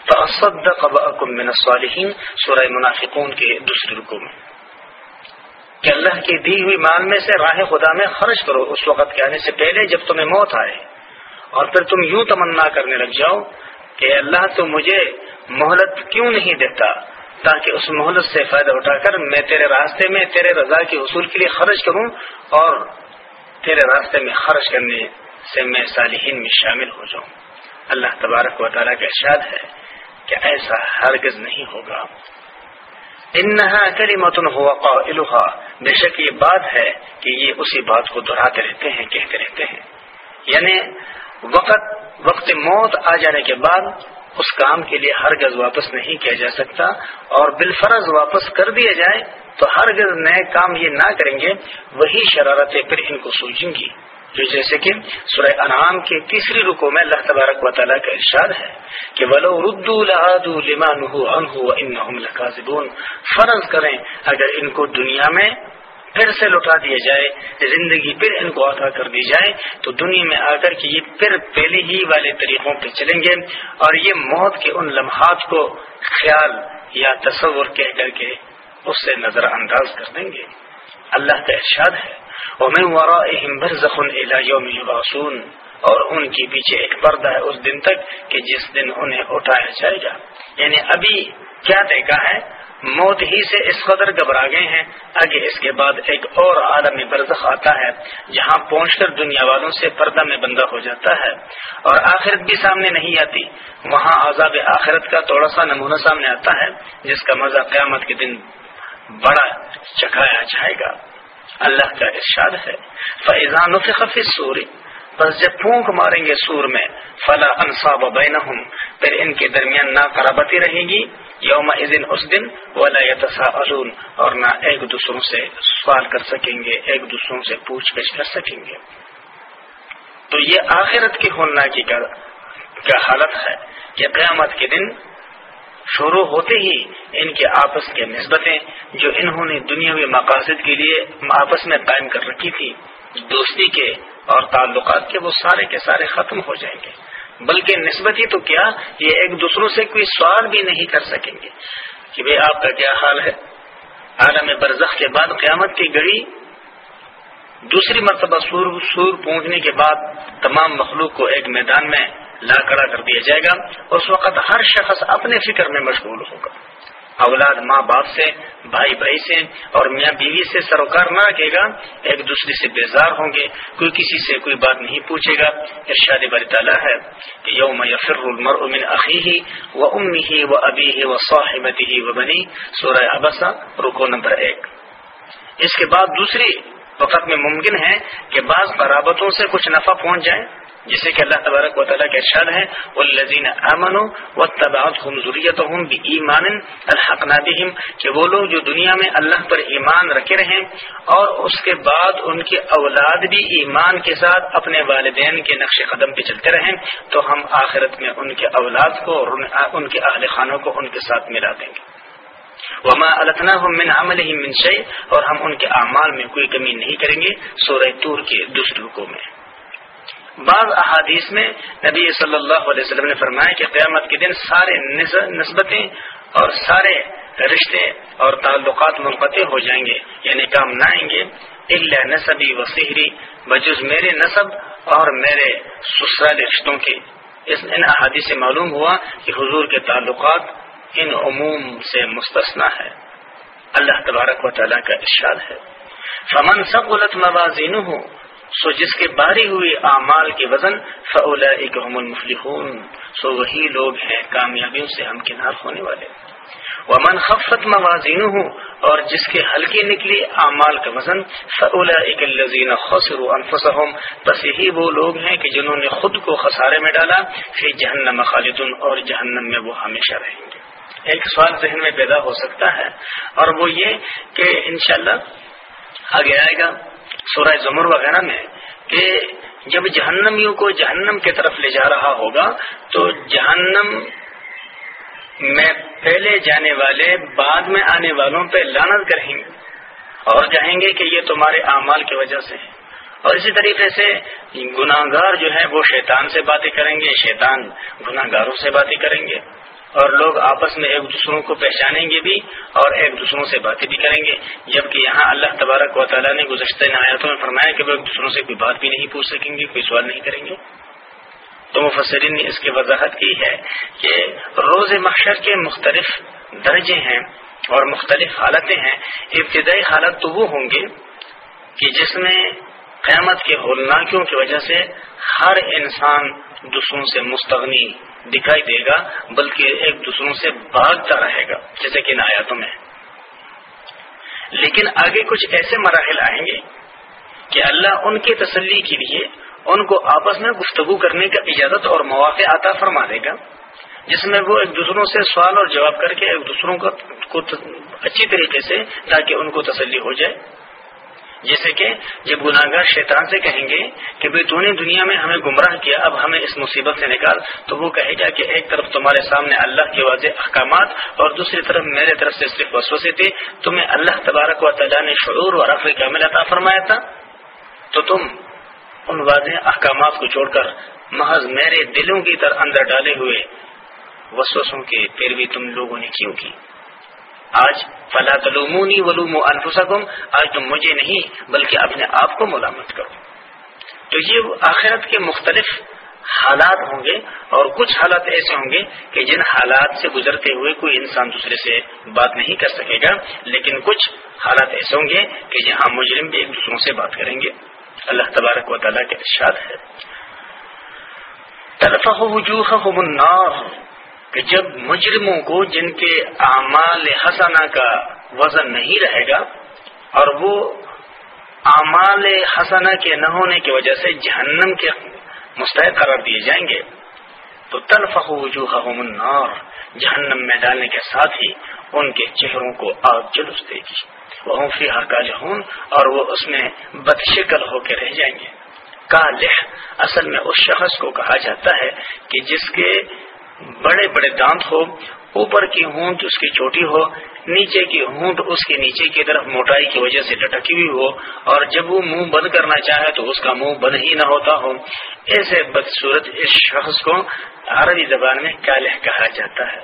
Speaker 1: فاصدق واكن من الصالحين سورہ منافقون کے دوسرے رکو میں۔ کہ اللہ کی دی ہوئی مال میں سے راہ خدا میں خرچ کرو، اس وقت کے آنے سے پہلے جب تمہیں موت آئے۔ اور پھر تم یوں تمنا کرنے لگ جاؤ کہ اللہ تو مجھے مہلت کیوں نہیں دیتا؟ تاکہ اس مہلت سے فائدہ اٹھا کر میں تیرے راستے میں، تیرے رضا کے حصول کے لیے خرچ کروں اور تیرے راستے میں خرچ کرنے سے میں صالحین میں شامل ہو جاؤں۔ اللہ تبارک و تعالیٰ کا ارشاد ہے کہ ایسا ہرگز نہیں ہوگا۔ انہا کلمتن ہوا قائلها بے شک یہ بات ہے کہ یہ اسی بات کو دہراتے رہتے ہیں، کہتے رہتے ہیں۔ یعنی وقت وقت موت آ جانے کے بعد اس کام کے لیے ہرگز واپس نہیں کیا جا سکتا اور بالفرض واپس کر دیا جائے تو ہر گز نئے کام یہ نہ کریں گے، وہی شرارتیں پھر ان کو سوچیں گی۔ جو جیسے کہ سورہ انعام کے تیسری رکو میں اللہ تبارک و تعالیٰ کا ارشاد ہے کہ ولو ردو لہادو لمان ان فرض کریں اگر ان کو دنیا میں پھر سے لوٹا دیا جائے، زندگی پھر ان کو عطا کر دی جائے۔ تو دنیا میں آ کر کے یہ پھر پہلے ہی والے طریقوں پہ چلیں گے۔ اور یہ موت کے ان لمحات کو خیال یا تصور کہہ کر کے اس سے نظر انداز کر دیں گے۔ اللہ کا ارشاد ہے اور ان کے پیچھے ایک پردہ ہے اس دن تک کہ جس دن انہیں اٹھایا جائے گا۔ یعنی ابھی کیا دیکھا ہے؟ موت ہی سے اس قدر گھبرا گئے ہیں آگے اس کے بعد ایک اور عالم برزخ آتا ہے، جہاں پہنچ کر دنیا والوں سے پردہ میں بندہ ہو جاتا ہے۔ اور آخرت بھی سامنے نہیں آتی۔ وہاں عذاب آخرت کا تھوڑا سا نمونہ سامنے آتا ہے، جس کا مزہ قیامت کے دن بڑا چکھایا جائے گا۔ اللہ کا ارشاد ہے۔ فیضان سوری بس جب پھونک ماریں گے سور میں، فلا انصاب بینہم پھر ان کے درمیان نہ قرابتی رہے گی۔ یوم اس دن، ولا یتساءلون اور نہ ایک دوسروں سے سوال کر سکیں گے، ایک دوسروں سے پوچھ گچھ کر سکیں گے۔ تو یہ آخرت کی ہولنا کی کیا حالت ہے کہ قیامت کے دن شروع ہوتے ہی ان کے آپس کے نسبتیں جو انہوں نے دنیاوی مقاصد کے لیے آپس میں قائم کر رکھی تھی، دوستی کے اور تعلقات کے وہ سارے کے سارے ختم ہو جائیں گے۔ بلکہ نسبت ہی تو کیا، یہ ایک دوسروں سے کوئی سوال بھی نہیں کر سکیں گے۔ کہ بھائی آپ کا کیا حال ہے؟ عالم برزخ کے بعد قیامت کی گڑی دوسری مرتبہ سور سور پہنچنے کے بعد تمام مخلوق کو ایک میدان میں لا کڑا کر دیا جائے گا۔ اس وقت ہر شخص اپنے فکر میں مشغول ہوگا۔ اولاد ماں باپ سے، بھائی بھائی سے اور میاں بیوی سے سروکار نہ رکھے گا، ایک دوسرے سے بیزار ہوں گے، کوئی کسی سے کوئی بات نہیں پوچھے گا۔ ارشاد بری تعالیٰ ہے کہ یوم یفر المر امن عقی ہی و امی ہی و ابی ہی و صاحبتی ہی و بنی سورہ ابسا رکو نمبر ایک۔ اس کے بعد دوسری وقت میں ممکن ہے کہ بعض قرابتوں سے کچھ نفع پہنچ جائے۔ جسے کہ اللہ تبارک و تعالیٰ کے ارشاد ہے الزین امن و تباعت ہم ضروریت ہوں ایمان الحق کہ وہ لوگ جو دنیا میں اللہ پر ایمان رکھے رہیں اور اس کے بعد ان کے اولاد بھی ایمان کے ساتھ اپنے والدین کے نقش قدم پہ چلتے رہیں تو ہم آخرت میں ان کے اولاد کو اور ان کے اہل خانوں کو ان کے ساتھ ملا دیں گے۔ وما التنا من عمل ہی منشی اور ہم ان کے اعمال میں کوئی کمی نہیں کریں گے، سورہ تور کے دوسرے کو میں۔ بعض احادیث میں نبی صلی اللہ علیہ وسلم نے فرمایا کہ قیامت کے دن سارے نسبتیں اور سارے رشتے اور تعلقات منقطع ہو جائیں گے یعنی کام نہ آئیں گے۔ اللہ نصبی و سحری، بجز میرے نصب اور میرے سسرال رشتوں کے۔ اس ان احادیث سے معلوم ہوا کہ حضور کے تعلقات ان عموم سے مستثنا ہے اللہ تبارک و تعالیٰ کا ارشاد ہے۔ فمن سب غلط موازین ہوں سو جس کے باری ہوئی اعمال کے وزن فولا المفلحون، سو وہی لوگ ہیں کامیابیوں سے ہم کنار ہونے والے۔ ومن خفت موازین ہوں اور جس کے ہلکے نکلی اعمال کا وزن فولا الزین خسر انفسهم بس یہی وہ لوگ ہیں کہ جنہوں نے خود کو خسارے میں ڈالا پھر جہنم خالدن اور جہنم میں وہ ہمیشہ رہیں گے۔ ایک سوال ذہن میں پیدا ہو سکتا ہے، اور وہ یہ کہ انشاءاللہ آگے آئے گا۔ سورہ زمر وغیرہ میں کہ جب جہنمیوں کو جہنم کی طرف لے جا رہا ہوگا تو جہنم میں پہلے جانے والے، بعد میں آنے والوں پہ لانت کریں گے اور کہیں گے کہ یہ تمہارے اعمال کی وجہ سے۔ اور اسی طریقے سے گناہ گار جو ہے وہ شیطان سے باتیں کریں گے، شیطان گناہ گاروں سے باتیں کریں گے۔ اور لوگ آپس میں ایک دوسروں کو پہچانیں گے بھی اور ایک دوسروں سے باتیں بھی کریں گے۔ جبکہ یہاں اللہ تبارک و تعالیٰ نے گزشتہ نایاتوں میں فرمایا کہ وہ ایک دوسروں سے کوئی بات بھی نہیں پوچھ سکیں گے، کوئی سوال نہیں کریں گے۔ تو مفسرین نے اس کی وضاحت کی ہے کہ روز محشر کے مختلف درجے ہیں اور مختلف حالتیں ہیں۔ ابتدائی حالت تو وہ ہوں گے کہ جس میں قیامت کے ہولناکیوں کی وجہ سے ہر انسان دوسروں سے مستغنی دکھائی دے گا، بلکہ ایک دوسروں سے بھاگتا رہے گا، جیسے کہ آیاتوں میں۔ لیکن آگے کچھ ایسے مراحل آئیں گے کہ اللہ ان کی تسلی کے لیے ان کو آپس میں گفتگو کرنے کا اجازت اور مواقع عطا فرما دے گا، جس میں وہ ایک دوسروں سے سوال اور جواب کر کے ایک دوسروں کو اچھی طریقے سے تاکہ ان کو تسلی ہو جائے۔ جیسے کہ جب گناہ گار شیطان سے کہیں گے کہ بھائی تو نے دنیا میں ہمیں گمراہ کیا، اب ہمیں اس مصیبت سے نکال۔ تو وہ کہے گا کہ ایک طرف تمہارے سامنے اللہ کے واضح احکامات اور دوسری طرف میرے طرف سے صرف وسوسے تھے۔ تمہیں اللہ تبارک و تعالیٰ نے شعور اور عقل کامل عطا فرمایا تھا۔ تو تم ان واضح احکامات کو چھوڑ کر محض میرے دلوں کی طرح اندر ڈالے ہوئے وسوسوں کی پیروی تم لوگوں نے کیوں کی؟ آج فلا تلومونی ولوم انفسکم آج تم مجھے نہیں، بلکہ اپنے آپ کو ملامت کرو۔ تو یہ آخرت کے مختلف حالات ہوں گے اور کچھ حالات ایسے ہوں گے کہ جن حالات سے گزرتے ہوئے کوئی انسان دوسرے سے بات نہیں کر سکے گا، لیکن کچھ حالات ایسے ہوں گے کہ جہاں مجرم بھی ایک دوسروں سے بات کریں گے۔ اللہ تبارک و تعالیٰ کے ارشاد ہے۔ النار۔ کہ جب مجرموں کو جن کے اعمال حسنہ کا وزن نہیں رہے گا اور وہ اعمال حسنہ کے نہ ہونے کی وجہ سے جہنم کے مستحق قرار دیے جائیں گے، تو تلفق وجوہ النار، جہنم میں ڈالنے کے ساتھ ہی ان کے چہروں کو آگ جلوس دے گی۔ وہ فی حقاج اور وہ اس میں بدشکل ہو کے رہ جائیں گے۔ کالح، اصل میں اس شخص کو کہا جاتا ہے کہ جس کے بڑے بڑے دانت ہو، اوپر کی ہونٹ اس کی چھوٹی ہو، نیچے کی ہونٹ اس کے نیچے کی طرف موٹائی کی وجہ سے لٹکی ہوئی ہو، اور جب وہ منہ بند کرنا چاہے تو اس کا منہ بند ہی نہ ہوتا ہو۔ ایسے بدسورت اس شخص کو عربی زبان میں کالح کہا جاتا ہے۔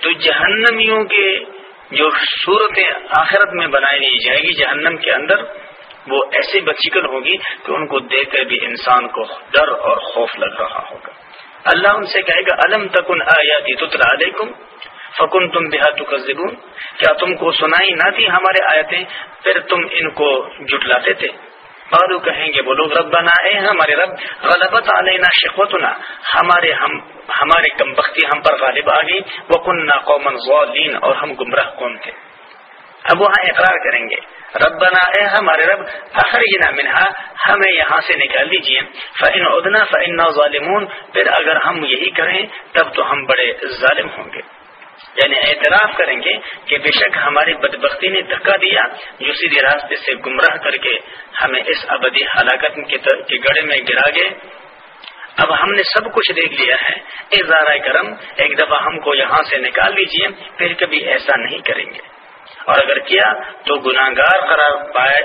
Speaker 1: تو جہنمیوں کے جو صورتیں آخرت میں بنائی جائے گی، جہنم کے اندر وہ ایسی بدشکل ہوگی کہ ان کو دیکھ کر بھی انسان کو ڈر اور خوف لگ رہا ہوگا۔ اللہ ان سے کہے گا، الم تکن آیاتی تتلا علیکم فکن تم بحا تکذبون؟ کیا تم کو سنائی نہ تھی ہمارے آیتیں؟ پھر تم ان کو جٹلاتے تھے۔ اور کہیں گے وہ لوگ رب اے ہمارے رب، غلبت علینا شخوتنا ہمارے ہم، ہمارے کم بختی ہم پر غالب آ گئی۔ وہ کننا قومن غالین اور ہم گمراہ قوم تھے۔ اب وہاں اقرار کریں گے۔ رب بنا اے ہمارے رب اخرجنا منہا، ہمیں یہاں سے نکال دیجیے فعن ادنا فعن ظالمون۔ پھر اگر ہم یہی کریں، تب تو ہم بڑے ظالم ہوں گے۔ یعنی اعتراف کریں گے کہ بے شک ہماری بدبختی نے دھکا دیا، جو سیدھے راستے سے گمراہ کر کے ہمیں اس ابدی ہلاکت کے گڑے میں گرا گئے۔ اب ہم نے سب کچھ دیکھ لیا ہے۔ اے اظہار کرم، ایک دفعہ ہم کو یہاں سے نکال دیجیے پھر کبھی ایسا نہیں کریں گے۔ اور اگر کیا تو گناہ گار قرار پائے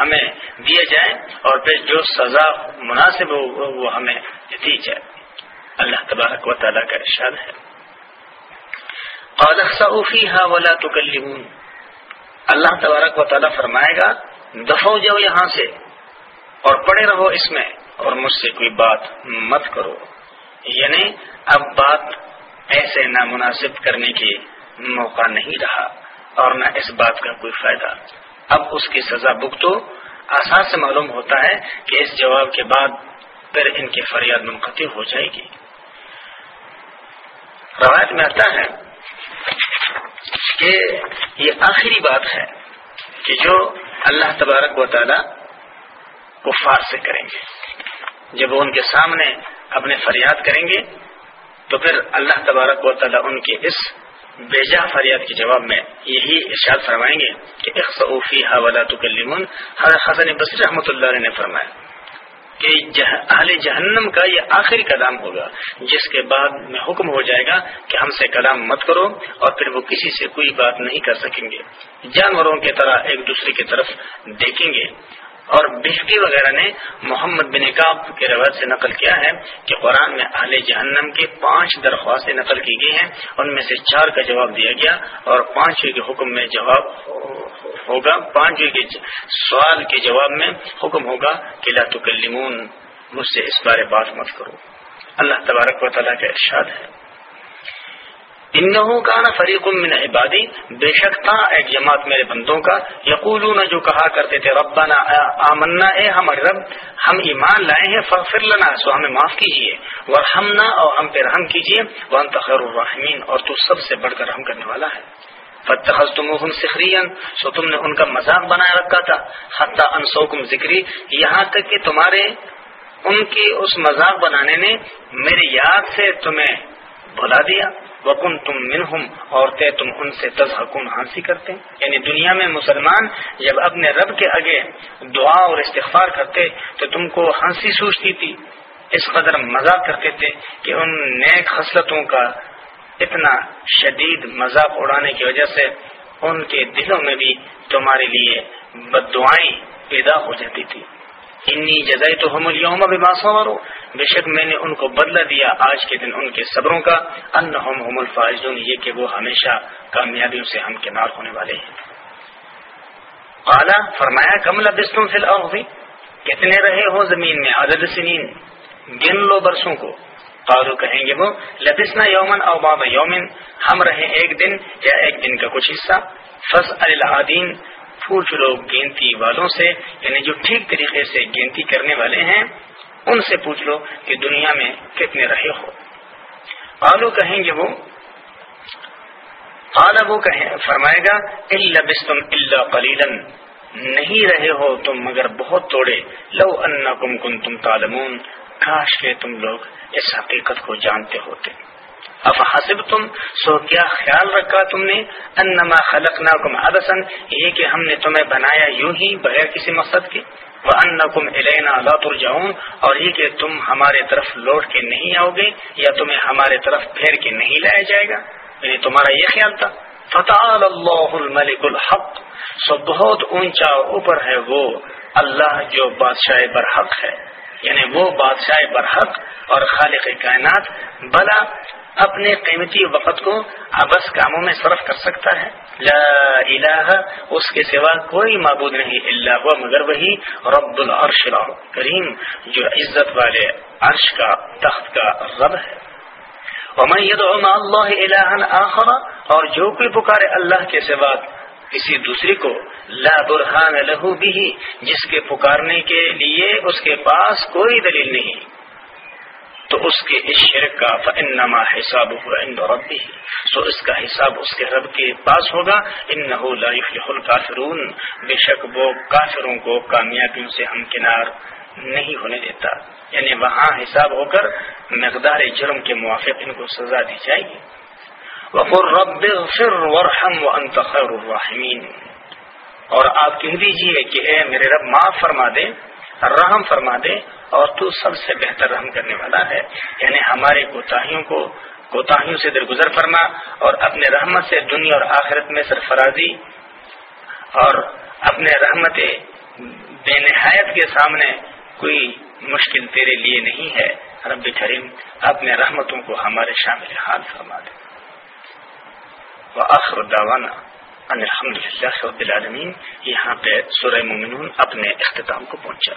Speaker 1: ہمیں دیے جائیں اور پھر جو سزا مناسب ہو، وہ ہمیں دی جائے۔ اللہ تبارک و تعالیٰ کا ارشاد ہے۔ ولا اللہ تبارک و تعالیٰ فرمائے گا دفو جاؤ یہاں سے اور پڑے رہو اس میں اور مجھ سے کوئی بات مت کرو۔ یعنی اب بات ایسے نامناسب کرنے کی موقع نہیں رہا۔ اور نہ اس بات کا کوئی فائدہ۔ اب اس کی سزا بک آسان سے معلوم ہوتا ہے کہ اس جواب کے بعد پھر ان کی فریاد منقطع ہو جائے گی۔ روایت میں آتا ہے کہ یہ آخری بات ہے کہ جو اللہ تبارک و تعالی کفار سے کریں گے۔ جب وہ ان کے سامنے اپنے فریاد کریں گے تو پھر اللہ تبارک و تعالی ان کے اس بیجا فریاد کے جواب میں یہی ارشاد فرمائیں گے کہ حضرت حسن بصری رحمۃ اللہ نے فرمایا کہ اہل جہنم کا یہ آخری قدم ہوگا، جس کے بعد میں حکم ہو جائے گا کہ ہم سے کلام مت کرو اور پھر وہ کسی سے کوئی بات نہیں کر سکیں گے۔ جانوروں کی طرح ایک دوسرے کی طرف دیکھیں گے۔ اور بہتی وغیرہ نے محمد بن کاب کے روایت سے نقل کیا ہے کہ قرآن میں اہل جہنم کی پانچ درخواستیں نقل کی گئی ہیں۔ ان میں سے چار کا جواب دیا گیا اور پانچویں کے حکم میں جواب ہوگا۔ پانچویں کے سوال کے جواب میں حکم ہوگا کہ لا تکلمون، مجھ سے اس بارے بات مت کرو۔ اللہ تبارک و تعالیٰ کا ارشاد ہے۔ انہوں کا نا فریق من عبادی، بے شک تھا ایک جماعت میرے بندوں کا یقول جو کہا کرتے تھے، ربنا آمنا، اے ہمارے رب، ہم ایمان لائے ہیں فغفر لنا، سو ہمیں معاف کیجیے ورحمنا اور ہم پہ رحم کیجیے ون تخر الرحمین اور تو سب سے بڑھ کر رحم کرنے والا ہے۔ فتخذ تم سو تم نے ان کا مذاق بنائے رکھا تھا۔ حتیٰ انسوکم ذکری، یہاں تک کہ تمہارے، ان کی اس مذاق بنانے نے میری یاد سے تمہیں بھلا دیا۔ وکن تم منہم اور تے تم ان سے تزحکن حاصل کرتے یعنی دنیا میں مسلمان جب اپنے رب کے آگے دعا اور استغفار کرتے، تو تم کو ہنسی سوچتی تھی۔ اس قدر مذاق کرتے تھے کہ ان نیک خصلتوں کا اتنا شدید مذاق اڑانے کی وجہ سے ان کے دلوں میں بھی تمہارے لیے بد دعائیں پیدا ہو جاتی تھی۔ انی جزائی تو ہم اليوم بما صبروا۔ بے شک میں نے ان کو بدلہ دیا آج کے دن ان کے صبروں کا۔ انہم هم الفائزون، یہ کہ وہ ہمیشہ کامیابیوں سے ہم کنار ہونے والے ہیں۔ قالا فرمایا، کم لبستم فی الارض؟ کتنے رہے ہو زمین میں عدد سنین؟ گن لو برسوں کو۔ قالو کہیں گے وہ، لبسنا یومن او باب یومن ہم رہے ایک دن یا ایک دن کا کچھ حصہ۔ فس العادین پوچھ لو گنتی والوں سے یعنی جو ٹھیک طریقے سے گنتی کرنے والے ہیں، ان سے پوچھ لو کہ دنیا میں کتنے رہے ہو۔ آلو کہیں گے وہ؟ وہ کہیں، فرمائے گا اللہ بستم اللہ قلیلن نہیں رہے ہو تم، مگر بہت توڑے۔ لو ان کم کن تم تالمون کاش کے تم لوگ اس حقیقت کو جانتے ہوتے۔ اب حسب تم سو کیا خیال رکھا تم نے؟ انما خلق نا کم یہ کہ ہم نے تمہیں بنایا یوں ہی بغیر کسی مقصد کے۔ وہ ان کم الینا اور یہ کہ تم ہمارے طرف لوٹ کے نہیں آؤ گے، یا تمہیں ہمارے طرف پھیر کے نہیں لایا جائے گا۔ یعنی تمہارا یہ خیال تھا۔ فتح اللہ الملک الحق، سو بہت اونچا اوپر ہے وہ اللہ جو بادشاہ برحق ہے۔ یعنی وہ بادشاہ برحق اور خالق کائنات، بلا اپنے قیمتی وقت کو ابس کاموں میں صرف کر سکتا ہے۔ لا الہ، اس کے سوا کوئی معبود نہیں اللہ ہوا، مگر وہی رب العرش کریم جو عزت والے عرش کا، تخت کا رب ہے۔ اللہ آخر، اور جو کوئی پکارے اللہ کے سوا کسی دوسری کو، لا برہان لہو بھی جس کے پکارنے کے لیے اس کے پاس کوئی دلیل نہیں۔ تو اس کے اس شرک کا فنما حساب ہوا ربی سو اس کا حساب اس کے رب کے پاس ہوگا۔ ان الکافرون بے شک وہ کافروں کو کامیابیوں سے ہم کنار نہیں ہونے دیتا۔ یعنی وہاں حساب ہو کر مقدار جرم کے موافق ان کو سزا دی جائے گی۔ وقر رب فر ورحم و انتخر الرحمین اور آپ کہہ دیجیے کہ اے میرے رب، معاف فرما دے، رحم فرما دے۔ اور تو سب سے بہتر رحم کرنے والا ہے۔ یعنی ہماری کوتاہیوں کو کوتاہیوں سے درگزر فرما اور اپنے رحمت سے دنیا اور آخرت میں سرفرازی اور اپنے رحمت بے نہایت کے سامنے کوئی مشکل تیرے لیے نہیں ہے۔ رب کریم اپنے رحمتوں کو ہمارے شامل حال فرما دے۔ آخر داوانا الحمد للہ رب العالمین۔ یہاں پہ سورہ مومنون اپنے اختتام کو پہنچا۔